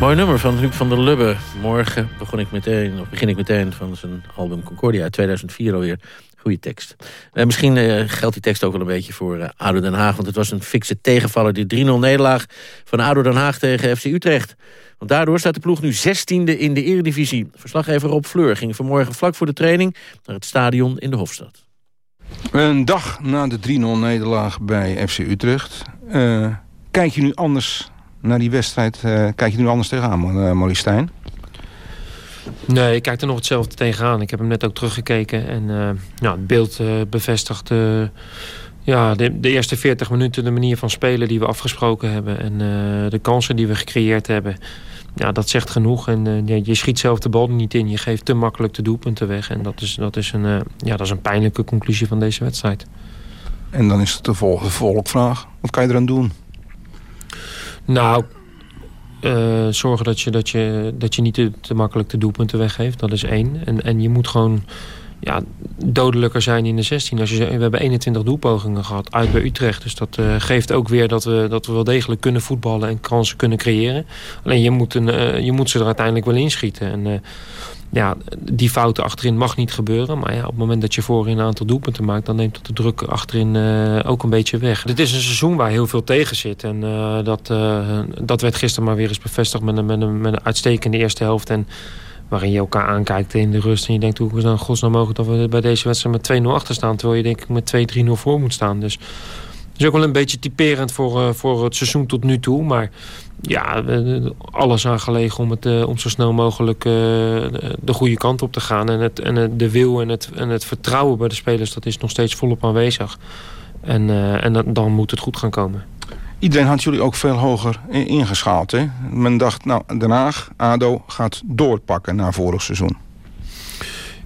Mooi nummer van Huub van der Lubbe. Morgen begon ik meteen, of begin ik meteen van zijn album Concordia uit 2004 alweer. Goeie tekst. Uh, misschien uh, geldt die tekst ook wel een beetje voor uh, ADO Den Haag... want het was een fikse tegenvaller, die 3-0 nederlaag van ADO Den Haag tegen FC Utrecht. Want daardoor staat de ploeg nu 16e in de eredivisie. Verslaggever Rob Fleur ging vanmorgen vlak voor de training... naar het stadion in de Hofstad. Een dag na de 3-0 nederlaag bij FC Utrecht. kijk je nu anders naar die wedstrijd? kijk je nu anders tegenaan, uh, Maurice Stijn? Nee, ik kijk er nog hetzelfde tegenaan. Ik heb hem net ook teruggekeken. En uh, ja, het beeld uh, bevestigt uh, ja, de, de, eerste 40 minuten de manier van spelen die we afgesproken hebben. En de kansen die we gecreëerd hebben. Ja, dat zegt genoeg. En je, je schiet zelf de bal niet in. Je geeft te makkelijk de doelpunten weg. En dat is, dat is, een, ja, dat is een pijnlijke conclusie van deze wedstrijd. En dan is het de volgvraag. Wat kan je eraan doen? Nou, uh, zorgen dat je, dat je, dat je niet te, te, makkelijk de doelpunten weggeeft. Dat is één. En, en je moet gewoon ja, dodelijker zijn in de 16. Als je, we hebben 21 doelpogingen gehad uit bij Utrecht. Dus dat uh, geeft ook weer dat we, dat we wel degelijk kunnen voetballen... en kansen kunnen creëren. Alleen je moet, een, uh, je moet ze er uiteindelijk wel inschieten. En ja, die fouten achterin mag niet gebeuren. Maar ja, op het moment dat je voorin een aantal doelpunten maakt... dan neemt dat de druk achterin ook een beetje weg. Dit is een seizoen waar heel veel tegen zit. En dat, dat werd gisteren maar weer eens bevestigd met een, met een, met een uitstekende eerste helft. En waarin je elkaar aankijkt in de rust. En je denkt, hoe is het dan godsnaam mogelijk dat we bij deze wedstrijd met 2-0 achter staan. Terwijl je denk ik met 2-3-0 voor moet staan. Dus is ook wel een beetje typerend voor, voor het seizoen tot nu toe. Maar ja, alles aan gelegen om, het, uh, om zo snel mogelijk uh, de goede kant op te gaan. En, het, en de wil en het, en het vertrouwen bij de spelers, dat is nog steeds volop aanwezig. En, en dan moet het goed gaan komen. Iedereen had jullie ook veel hoger ingeschaald. Hè? Men dacht, nou, Den Haag, ADO gaat doorpakken na vorig seizoen.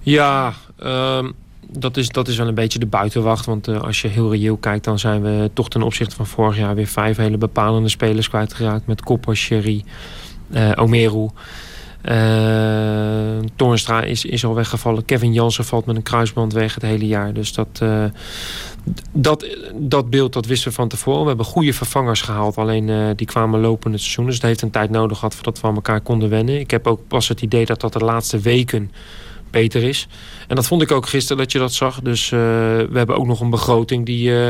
Ja, uh, dat is, dat is wel een beetje de buitenwacht. Want uh, als je heel reëel kijkt, dan zijn we toch ten opzichte van vorig jaar weer vijf hele bepalende spelers kwijtgeraakt. Met Kopper, Sherry, uh, Omeru. Uh, Toornstra is, is al weggevallen. Kevin Jansen valt met een kruisband weg het hele jaar. Dus dat, uh, dat, dat beeld dat wisten we van tevoren. We hebben goede vervangers gehaald. Alleen uh, die kwamen lopen het seizoen. Dus het heeft een tijd nodig gehad voordat we aan elkaar konden wennen. Ik heb ook pas het idee dat dat de laatste weken beter is. En dat vond ik ook gisteren dat je dat zag. Dus uh, we hebben ook nog een begroting die, uh,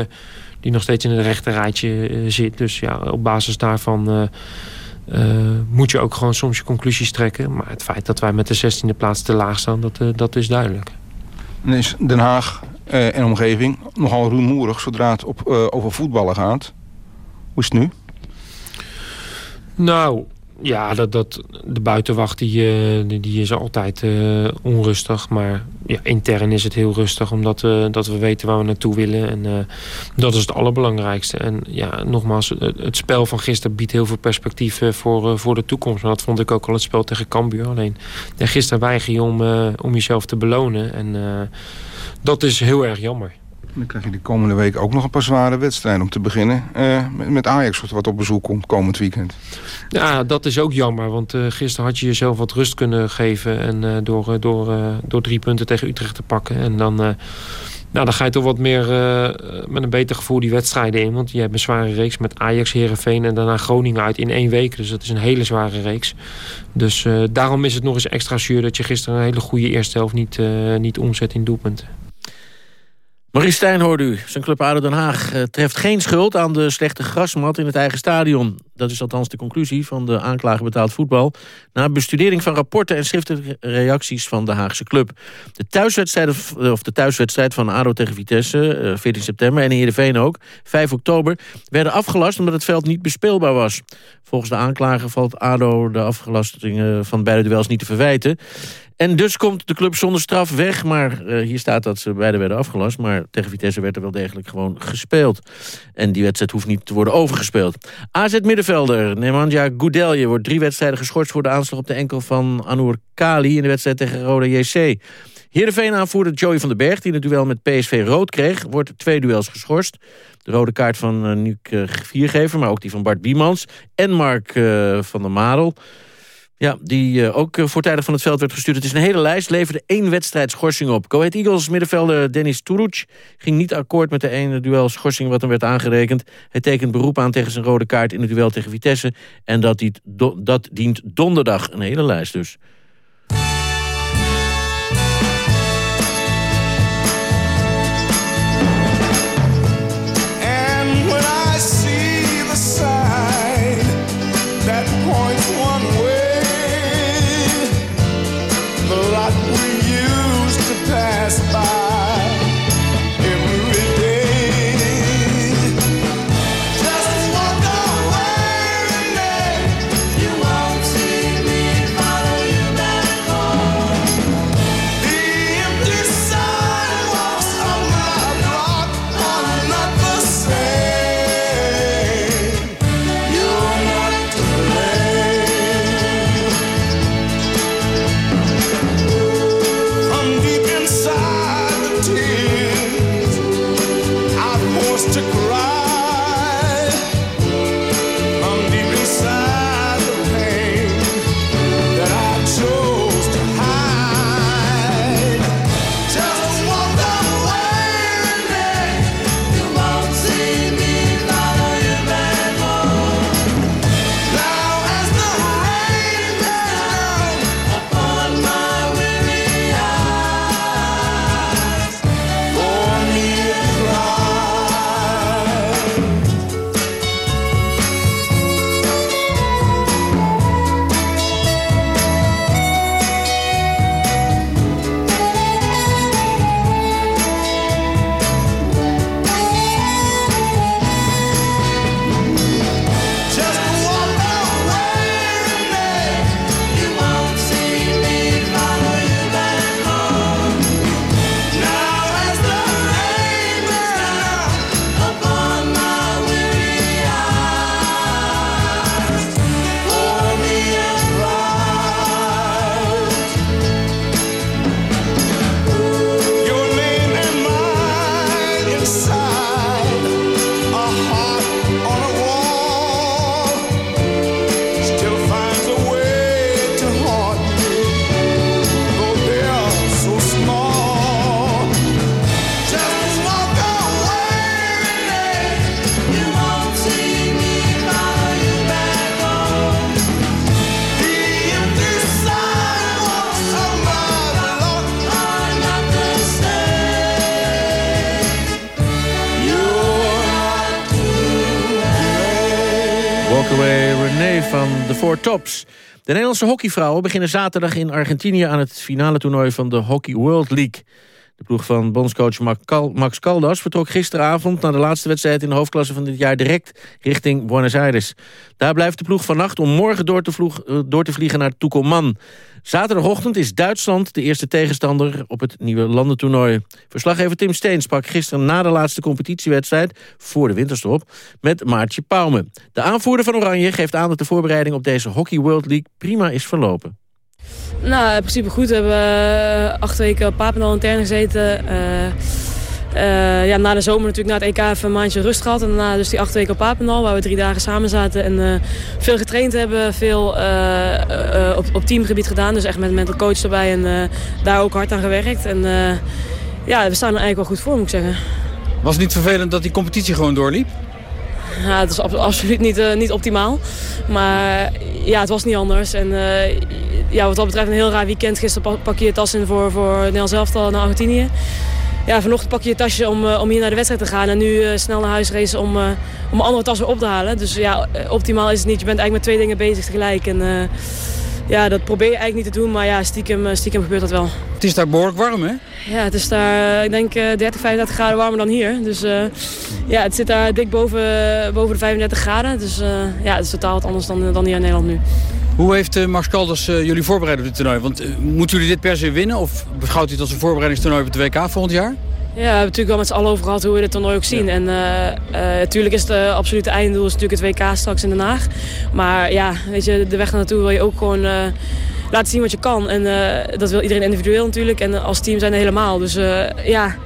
die nog steeds in het rechte rijtje uh, zit. Dus ja, op basis daarvan moet je ook gewoon soms je conclusies trekken. Maar het feit dat wij met de 16e plaats te laag staan, dat, dat is duidelijk. Is Den Haag en omgeving nogal rumoerig zodra het op, over voetballen gaat. Hoe is het nu? Nou, ja, dat, dat, de buitenwacht die, die, die is altijd uh, onrustig. Maar ja, intern is het heel rustig. Omdat we, dat we weten waar we naartoe willen. En uh, dat is het allerbelangrijkste. En ja, nogmaals, het, spel van gisteren biedt heel veel perspectief uh, voor, voor de toekomst. Maar dat vond ik ook al het spel tegen Cambuur. Alleen gisteren weiger je om, om jezelf te belonen. En dat is heel erg jammer. Dan krijg je de komende week ook nog een paar zware wedstrijden om te beginnen. Uh, met Ajax wat op bezoek komt komend weekend. Ja, dat is ook jammer. Want uh, gisteren had je jezelf wat rust kunnen geven. En uh, door, door, door drie punten tegen Utrecht te pakken. En dan, nou, dan ga je toch wat meer met een beter gevoel die wedstrijden in. Want je hebt een zware reeks met Ajax, Herenveen en daarna Groningen uit in één week. Dus dat is een hele zware reeks. Dus daarom is het nog eens extra zuur dat je gisteren een hele goede eerste helft niet, niet omzet in doelpunten. Maurice Stijn hoorde u. Zijn club ADO Den Haag eh, treft geen schuld aan de slechte grasmat in het eigen stadion. Dat is althans de conclusie van de aanklager betaald voetbal... na bestudering van rapporten en schriftelijke reacties van de Haagse club. De thuiswedstrijd, of de thuiswedstrijd van ADO tegen Vitesse, 14 eh, september... en in Heerenveen ook, 5 oktober, werden afgelast... omdat het veld niet bespeelbaar was. Volgens de aanklager valt ADO de afgelastingen van beide duels niet te verwijten... En dus komt de club zonder straf weg. Maar uh, hier staat dat ze beide werden afgelast. Maar tegen Vitesse werd er wel degelijk gewoon gespeeld. En die wedstrijd hoeft niet te worden overgespeeld. AZ-middenvelder middenvelder Nemanja Goudelje wordt drie wedstrijden geschorst... voor de aanslag op de enkel van Anour Kali in de wedstrijd tegen Rode JC. Heerenveen-aanvoerder Joey van den Berg, die in het duel met PSV rood kreeg... wordt twee duels geschorst. De rode kaart van uh, Viergever, maar ook die van Bart Biemans... en Mark van der Marel... Ja, die uh, ook uh, voortijdig van het veld werd gestuurd. Het is een hele lijst, leverde één wedstrijd schorsing op. Ahead Eagles middenvelder Dennis Turuc ging niet akkoord met de ene duel schorsing wat hem werd aangerekend. Hij tekent beroep aan tegen zijn rode kaart in het duel tegen Vitesse. En dat, dient, dat dient donderdag, een hele lijst dus. de Tops. De Nederlandse hockeyvrouwen beginnen zaterdag in Argentinië... aan het finale toernooi van de Hockey World League. De ploeg van bondscoach Max Caldas vertrok gisteravond... na de laatste wedstrijd in de hoofdklasse van dit jaar direct richting Buenos Aires. Daar blijft de ploeg vannacht om morgen door te, vloeg, door te vliegen naar Tucumán. Zaterdagochtend is Duitsland de eerste tegenstander op het nieuwe landentoernooi. Verslaggever Tim Steen sprak gisteren na de laatste competitiewedstrijd... voor de winterstop, met Maartje Pauwme. De aanvoerder van Oranje geeft aan dat de voorbereiding op deze Hockey World League prima is verlopen. Nou, in principe goed. We hebben acht weken op Papendal intern gezeten. Uh, uh, ja, na de zomer natuurlijk na het EK even een maandje rust gehad. En daarna dus die acht weken op Papendal, waar we drie dagen samen zaten. En veel getraind hebben, veel op, op teamgebied gedaan. Dus echt met, een coach erbij en daar ook hard aan gewerkt. En ja, we staan er eigenlijk wel goed voor, moet ik zeggen. Was het niet vervelend dat die competitie gewoon doorliep? Ja, het is absoluut niet, uh, niet optimaal. Maar ja, het was niet anders. En uh, ja, wat dat betreft een heel raar weekend. Gisteren pak je je tas in voor, voor Nederlands elftal naar Argentinië. Ja, vanochtend pak je je tasje om, uh, om hier naar de wedstrijd te gaan. En nu snel naar huis racen om, om andere tas weer op te halen. Dus ja, optimaal is het niet. Je bent eigenlijk met twee dingen bezig tegelijk. En, ja, dat probeer je eigenlijk niet te doen, maar ja, stiekem, stiekem gebeurt dat wel. Het is daar behoorlijk warm, hè? Ja, het is daar, ik denk, 30, 35 graden warmer dan hier. Dus uh, ja, het zit daar dik boven, boven de 35 graden. Dus uh, ja, het is totaal wat anders dan, dan hier in Nederland nu. Hoe heeft uh, Max jullie voorbereid op dit toernooi? Want moeten jullie dit per se winnen? Of beschouwt u het als een voorbereidingstoernooi op het WK volgend jaar? Ja, we hebben natuurlijk wel met z'n allen over gehad hoe we dit toernooi ook zien. En natuurlijk is het uh, absolute einddoel is natuurlijk het WK straks in Den Haag. Maar ja, weet je, de weg naartoe wil je ook gewoon laten zien wat je kan. En dat wil iedereen individueel natuurlijk. En als team zijn er helemaal. Dus ja,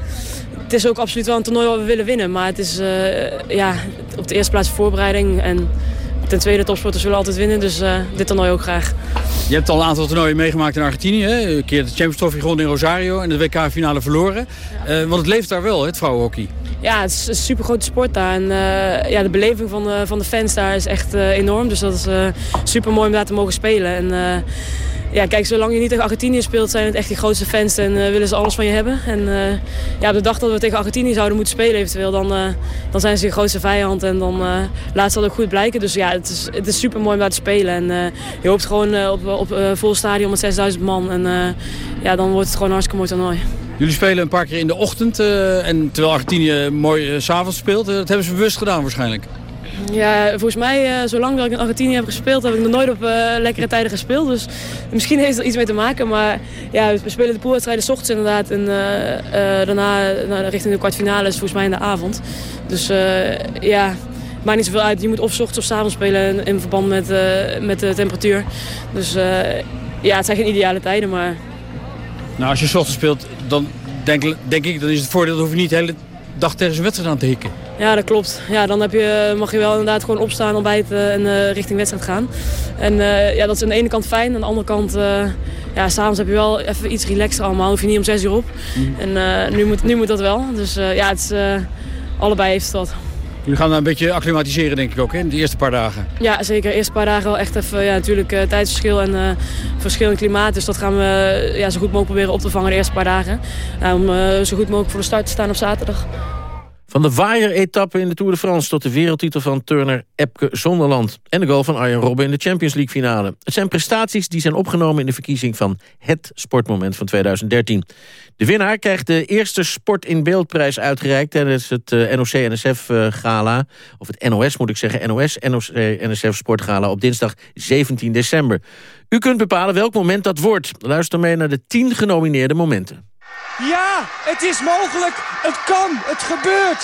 het is ook absoluut wel een toernooi wat we willen winnen. Maar het is ja, op de eerste plaats voorbereiding. En ten tweede topsporters zullen altijd winnen. Dus dit toernooi ook graag. Je hebt al een aantal toernooien meegemaakt in Argentinië. Hè? Een keer de Champions Trophy gewonnen in Rosario en de WK-finale verloren. Ja. Uh, want het leeft daar wel, het vrouwenhockey. Ja, het is een super grote sport daar. En uh, ja, de beleving van de, van de fans daar is echt uh, enorm. Dus dat is super mooi om daar te mogen spelen. En, ja, kijk, zolang je niet tegen Argentinië speelt, zijn het echt die grootste fans en uh, willen ze alles van je hebben. En uh, ja, op de dag dat we tegen Argentinië zouden moeten spelen eventueel, dan, uh, dan zijn ze je grootste vijand en dan laat ze dat ook goed blijken. Dus ja, het is, het is super mooi om daar te spelen. En je hoopt gewoon op, op vol stadion met 6000 man en ja, dan wordt het gewoon een hartstikke mooi toernooi. Jullie spelen een paar keer in de ochtend en terwijl Argentinië mooi s s'avonds speelt. dat hebben ze bewust gedaan waarschijnlijk. Ja, volgens mij, zolang dat ik in Argentinië heb gespeeld, heb ik nog nooit op lekkere tijden gespeeld. Dus misschien heeft er iets mee te maken. Maar ja, we spelen de poolwedstrijden s ochtends inderdaad. En daarna nou, richting de kwartfinale is volgens mij in de avond. Dus ja, maakt niet zoveel uit. Je moet of s ochtends of s avonds spelen in, in verband met, met de temperatuur. Dus ja, het zijn geen ideale tijden, maar... Nou, als je s ochtends speelt, dan denk, denk ik, dan is het voordeel dat hoef je niet de hele dag tegen zijn wedstrijd aan te hikken. Ja, dat klopt. Ja, dan heb je, mag je wel inderdaad gewoon opstaan, ontbijten en uh, richting wedstrijd gaan. En uh, ja, dat is aan de ene kant fijn. Aan de andere kant, uh, ja, s'avonds heb je wel even iets relaxer allemaal. Hoef je niet om zes uur op. Mm. En nu, moet, nu moet dat wel. Dus ja, het is, allebei heeft wat. Jullie gaan daar een beetje acclimatiseren denk ik ook, hè, de eerste paar dagen. Ja, zeker. De eerste paar dagen wel echt even, ja, natuurlijk uh, tijdsverschil en uh, verschil in klimaat. Dus dat gaan we ja, zo goed mogelijk proberen op te vangen de eerste paar dagen. om zo goed mogelijk voor de start te staan op zaterdag. Van de waaier-etappe in de Tour de France... tot de wereldtitel van Turner Epke Zonderland... en de goal van Arjen Robben in de Champions League finale. Het zijn prestaties die zijn opgenomen in de verkiezing van het sportmoment van 2013. De winnaar krijgt de eerste Sport in Beeldprijs uitgereikt... tijdens het eh, NOC-NSF-gala, of het NOS moet ik zeggen... NOS-NSF Sportgala op dinsdag 17 december. U kunt bepalen welk moment dat wordt. Luister mee naar de 10 genomineerde momenten. Ja, het is mogelijk. Het kan. Het gebeurt.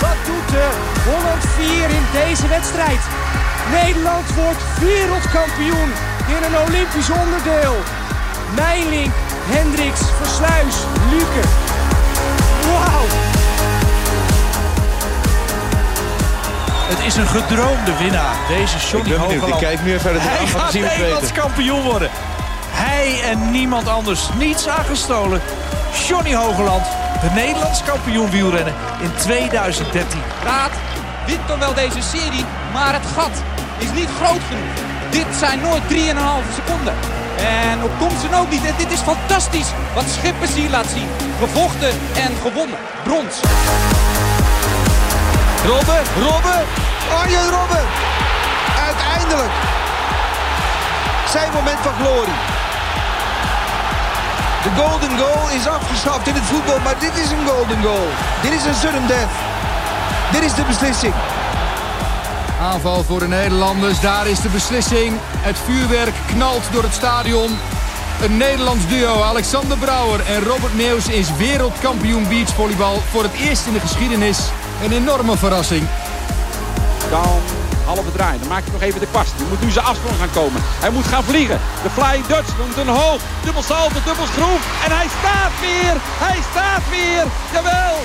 Wat doet de Holland 4 in deze wedstrijd? Nederland wordt wereldkampioen in een Olympisch onderdeel. Meilink, Hendricks, Versluis, Luke. Wauw. Het is een gedroomde winnaar, deze Johnny Hogeland. Ik kijk nu even naar de Hij gaat Nederlands kampioen worden. Hij en niemand anders. Niets aangestolen. Johnny Hogeland, de Nederlands kampioen wielrennen in 2013. Raad wint dan wel deze serie, maar het gat is niet groot genoeg. Dit zijn nooit 3,5 seconden. En op Thompson ook niet. En dit is fantastisch wat Schippers hier laat zien. Gevochten en gewonnen. Brons. Robben, Robben, Arjen Robben. Uiteindelijk. Zijn moment van glorie. De golden goal is afgeschaft in het voetbal, maar dit is een golden goal. Dit is een sudden death. Dit is de beslissing. Aanval voor de Nederlanders, daar is de beslissing. Het vuurwerk knalt door het stadion. Een Nederlands duo, Alexander Brouwer en Robert Meeuws is wereldkampioen beachvolleybal. Voor het eerst in de geschiedenis. Een enorme verrassing. Dan halve draai. Dan maak je nog even de kwast. Je moet nu zijn afsprong gaan komen. Hij moet gaan vliegen. De Flying Dutch komt een hoog. Dubbel salto, dubbel schroef. En hij staat weer. Hij staat weer. Jawel.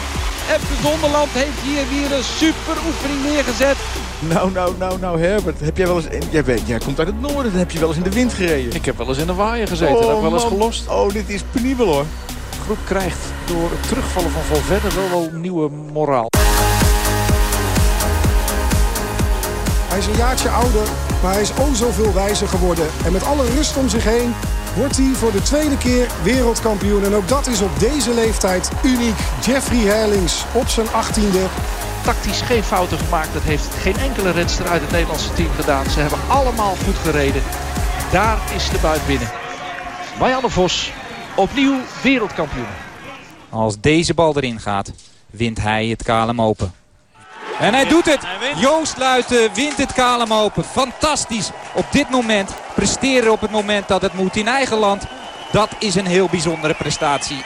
Epke Zonderland heeft hier weer een super oefening neergezet. Nou, nou, nou, nou, Herbert. Heb jij wel eens... In, jij, weet, jij komt uit het noorden. Dan heb je wel eens in de wind gereden. Ik heb wel eens in de waaier gezeten. Oh, heb wel eens gelost. Oh, dit is penibel hoor. De groep krijgt door het terugvallen van Valverde wel wel nieuwe moraal. Hij is een jaartje ouder, maar hij is o zoveel wijzer geworden. En met alle rust om zich heen wordt hij voor de tweede keer wereldkampioen. En ook dat is op deze leeftijd uniek. Jeffrey Herlings op zijn achttiende. Tactisch geen fouten gemaakt. Dat heeft geen enkele renster uit het Nederlandse team gedaan. Ze hebben allemaal goed gereden. Daar is de buit binnen. Marianne Vos, opnieuw wereldkampioen. Als deze bal erin gaat, wint hij het KLM Open. En hij doet het. Joost Luiten wint het Kalem Open. Fantastisch op dit moment. Presteren op het moment dat het moet in eigen land. Dat is een heel bijzondere prestatie.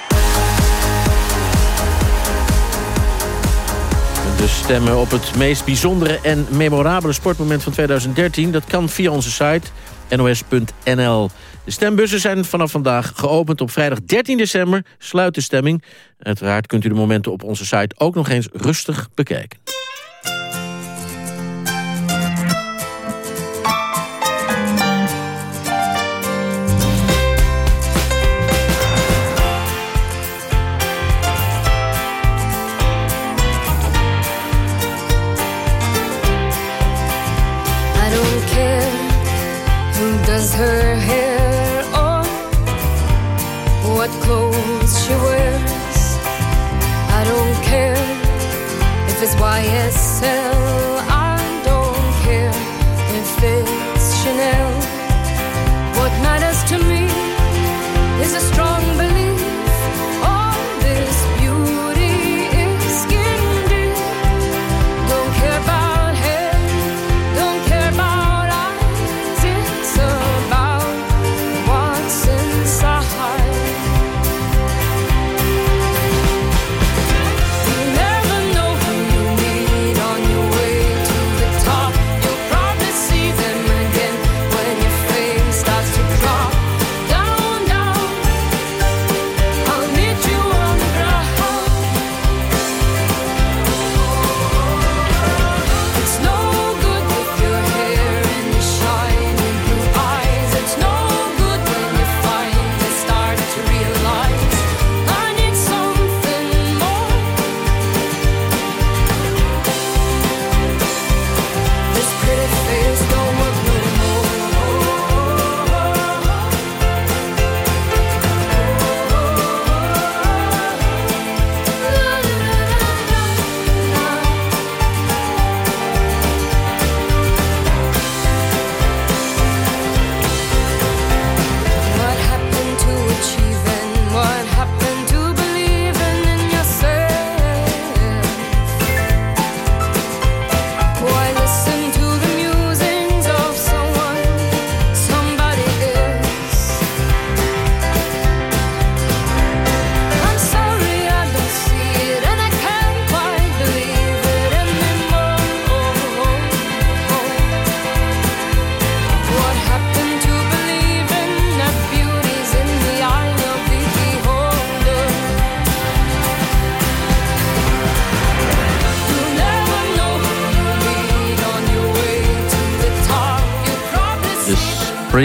De stemmen op het meest bijzondere en memorabele sportmoment van 2013... dat kan via onze site nos.nl. De stembussen zijn vanaf vandaag geopend op vrijdag 13 december. Sluit de stemming. Uiteraard kunt u de momenten op onze site ook nog eens rustig bekijken.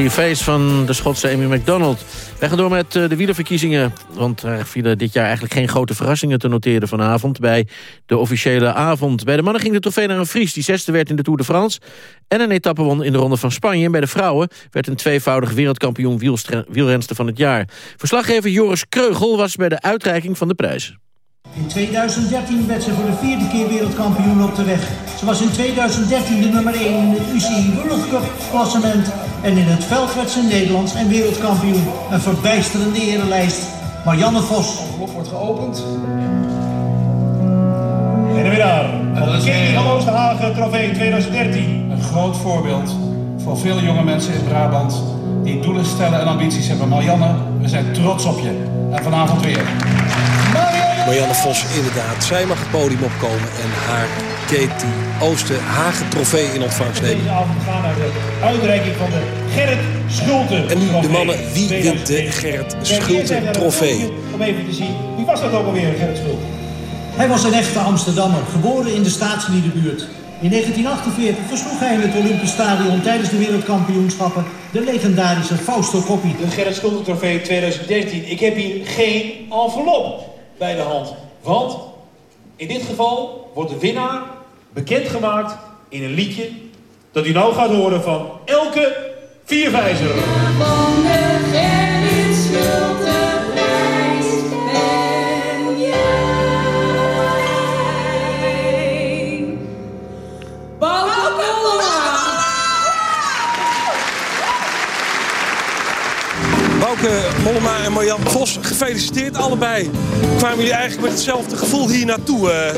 Pretty Face van de Schotse Amy MacDonald. Wij gaan door met eh, de wielerverkiezingen. Want er vielen dit jaar eigenlijk geen grote verrassingen te noteren vanavond... bij de officiële avond. Bij de mannen ging de trofee naar een Fries... die zesde werd in de Tour de France... en een etappe won in de Ronde van Spanje. En bij de vrouwen werd een tweevoudig wereldkampioen wielrenster van het jaar. Verslaggever Joris Kreugel was bij de uitreiking van de prijzen. In 2013 werd ze voor de vierde keer wereldkampioen op de weg. Ze was in 2013 de nummer 1 in het UCI World Cup klassement. En in het veld werd ze Nederlands en wereldkampioen. Een verbijsterende erenlijst. Marianne Vos. De klok wordt geopend. En de winnaar van de King van Oosterhagen trofee 2013. Een groot voorbeeld voor veel jonge mensen in Brabant die doelen stellen en ambities hebben. Marianne, we zijn trots op je. En vanavond weer. Marianne Vos, inderdaad. Zij mag het podium opkomen en haar Katie Oosterhagen trofee in ontvangst nemen. Deze avond gaan naar de uitreiking van de Gerrit Schulte En nu de mannen, wie wint de Gerrit Schulte trofee? Om even te zien, wie was dat ook alweer, Gerrit Schulte? Hij was een echte Amsterdammer, geboren in de staatsliedenbuurt. In 1948 versloeg hij in het Olympisch Stadion tijdens de wereldkampioenschappen de legendarische Fausto Coppi. De Gerrit Schulte trofee 2013. Ik heb hier geen envelop bij de hand. Want in dit geval wordt de winnaar bekendgemaakt in een liedje dat u nou gaat horen van Elke Vierwijzer. Bouke Mollema en Marjan Vos, gefeliciteerd allebei. Kwamen jullie eigenlijk met hetzelfde gevoel hier naartoe? eh?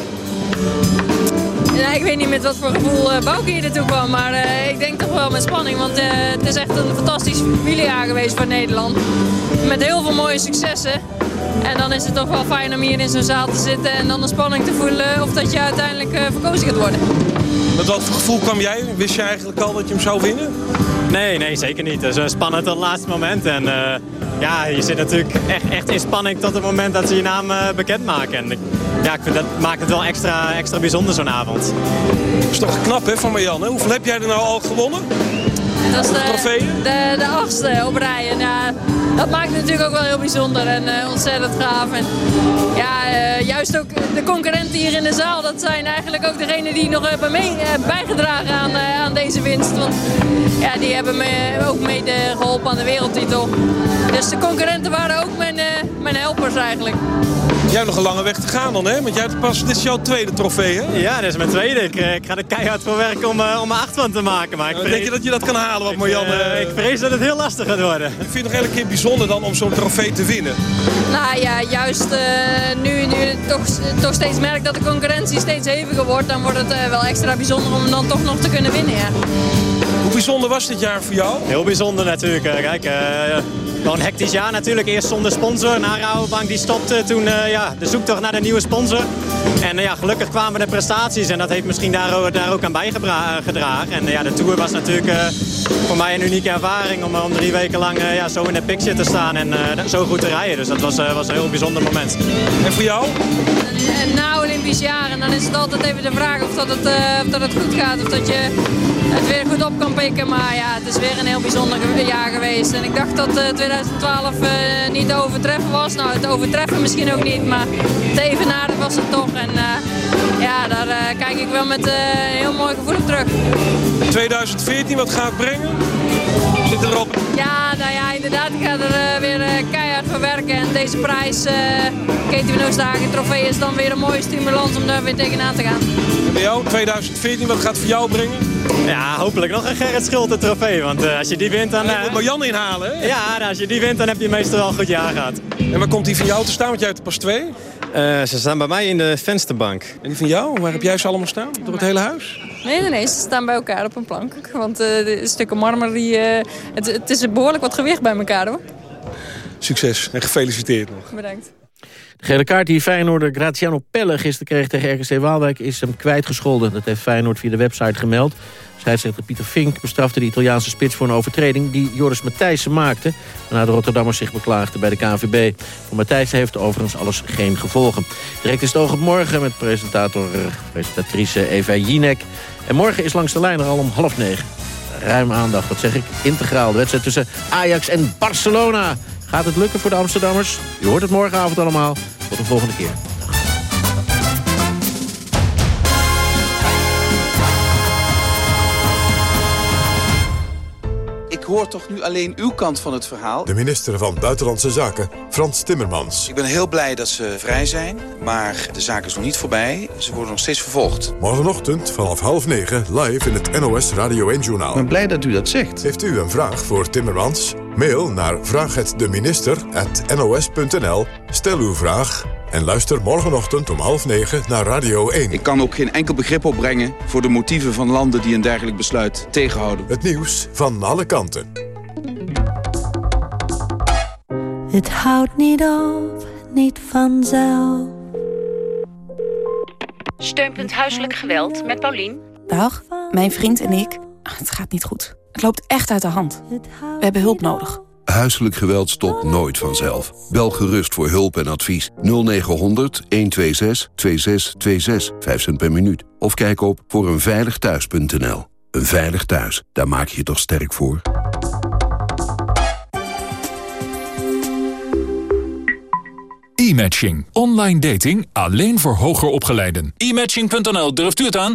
Ja, ik weet niet met wat voor gevoel uh, Bouke hier naartoe kwam, maar uh, ik denk toch wel met spanning. Want het is echt een fantastisch familiejaar geweest voor Nederland. Met heel veel mooie successen. En dan is het toch wel fijn om hier in zo'n zaal te zitten en dan de spanning te voelen of dat je uiteindelijk verkozen gaat worden. Met wat voor gevoel kwam jij? Wist je eigenlijk al dat je hem zou winnen? Nee, nee, zeker niet. Het is spannend tot het laatste moment. En ja, je zit natuurlijk echt, echt in spanning tot het moment dat ze je naam bekendmaken. En ja, ik vind dat maakt het wel extra, extra bijzonder zo'n avond. Dat is toch knap hè, van Marianne. Hoeveel heb jij er nou al gewonnen? Dat is de, de, de achtste op rij. En ja, dat maakt het natuurlijk ook wel heel bijzonder en uh, ontzettend gaaf. En ja, uh, juist ook de concurrenten hier in de zaal, dat zijn eigenlijk ook degenen die nog hebben mee, uh, bijgedragen aan, aan deze winst. Want ja, die hebben me ook mede geholpen aan de wereldtitel. Dus de concurrenten waren ook mijn, mijn helpers eigenlijk. Jij hebt nog een lange weg te gaan dan, hè? Want jij hebt pas, dit is jouw tweede trofee, hè? Ja, dit is mijn tweede. Ik, ik ga er keihard voor werken om, uh, om er acht van te maken. Maar ik vrees... Denk je dat je dat kan halen, wat Marianne... Ik, uh, ik vrees dat het heel lastig gaat worden. Ik vind het nog elke keer bijzonder dan om zo'n trofee te winnen? Nou ja, juist uh, nu, nu toch, toch steeds merk dat de concurrentie steeds heviger wordt... dan wordt het wel extra bijzonder om dan toch nog te kunnen winnen, ja. Hoe bijzonder was dit jaar voor jou? Heel bijzonder natuurlijk. Kijk, wel een hectisch jaar natuurlijk. Eerst zonder sponsor. Na Rabobank die stopte. Toen uh, ja, de zoektocht naar de nieuwe sponsor. En uh, ja, gelukkig kwamen de prestaties. En dat heeft misschien daar, daar ook aan bijgedragen. En uh, ja, de Tour was natuurlijk voor mij een unieke ervaring. Om, om drie weken lang ja, zo in de picture te staan. En zo goed te rijden. Dus dat was, was een heel bijzonder moment. En voor jou? Na Olympisch jaar. En dan is het altijd even de vraag of dat het, of dat het goed gaat. Of dat je het weer goed op kan pikken. Maar ja, het is weer een heel bijzonder jaar geweest. En ik dacht dat 2012 uh, niet te overtreffen was. Nou, het overtreffen misschien ook niet, maar het was het toch. En uh, ja, daar uh, kijk ik wel met een heel mooi gevoel terug. 2014, wat gaat brengen? Zit erop? Ja, nou ja, inderdaad. Ik ga er weer keihard voor werken. En deze prijs, Katie van Oosthagen trofee, is dan weer een mooie stimulans om daar weer tegenaan te gaan. En bij jou, 2014, wat gaat het voor jou brengen? Ja, hopelijk nog een Gerrit Schulte trofee. Want uh, als je die wint, dan... Uh, moet Marjan inhalen, hè? Ja, nou, als je die wint, dan heb je meestal wel een goed jaar gehad. En waar komt die van jou te staan? Want jij hebt er pas twee. Uh, ze staan bij mij in de vensterbank. En die van jou? Waar heb jij ze allemaal staan? Door het hele huis? Nee, nee, nee. Ze staan bij elkaar op een plank. Want de stukken marmer, die, het, het is behoorlijk wat gewicht bij elkaar, hoor. Succes en gefeliciteerd nog. Bedankt. De gele kaart die Feyenoorder Graziano Pelle gisteren kreeg tegen RKC Waalwijk... is hem kwijtgescholden. Dat heeft Feyenoord via de website gemeld. Scheidsrechter Pieter Fink bestrafte de Italiaanse spits voor een overtreding... die Joris Matthijssen maakte, waarna de Rotterdammers zich beklaagden bij de KNVB. Voor Matthijssen heeft overigens alles geen gevolgen. Direct is het oog op morgen met presentator, presentatrice Eva Jinek. En morgen is langs de lijn er al om half negen. Ruim aandacht, dat zeg ik, integraal. De wedstrijd tussen Ajax en Barcelona... Gaat het lukken voor de Amsterdammers? Je hoort het morgenavond allemaal. Tot de volgende keer. Hoor toch nu alleen uw kant van het verhaal? De minister van Buitenlandse Zaken, Frans Timmermans. Ik ben heel blij dat ze vrij zijn, maar de zaak is nog niet voorbij. Ze worden nog steeds vervolgd. Morgenochtend vanaf half negen live in het NOS Radio 1-journaal. Ik ben blij dat u dat zegt. Heeft u een vraag voor Timmermans? Mail naar vraaghetdeminister.nos.nl. Stel uw vraag en luister morgenochtend om half negen naar Radio 1. Ik kan ook geen enkel begrip opbrengen voor de motieven van landen die een dergelijk besluit tegenhouden. Het nieuws van alle kanten. Het houdt niet op, niet vanzelf. Steunpunt Huiselijk Geweld met Paulien. Dag, mijn vriend en ik. Het gaat niet goed. Het loopt echt uit de hand. We hebben hulp nodig. Huiselijk geweld stopt nooit vanzelf. Bel gerust voor hulp en advies 0900 126 2626, 5 cent per minuut. Of kijk op voor eenveiligthuis.nl. Een veilig thuis, daar maak je je toch sterk voor? E-matching. Online dating alleen voor hoger opgeleiden. E-matching.nl, durft u het aan?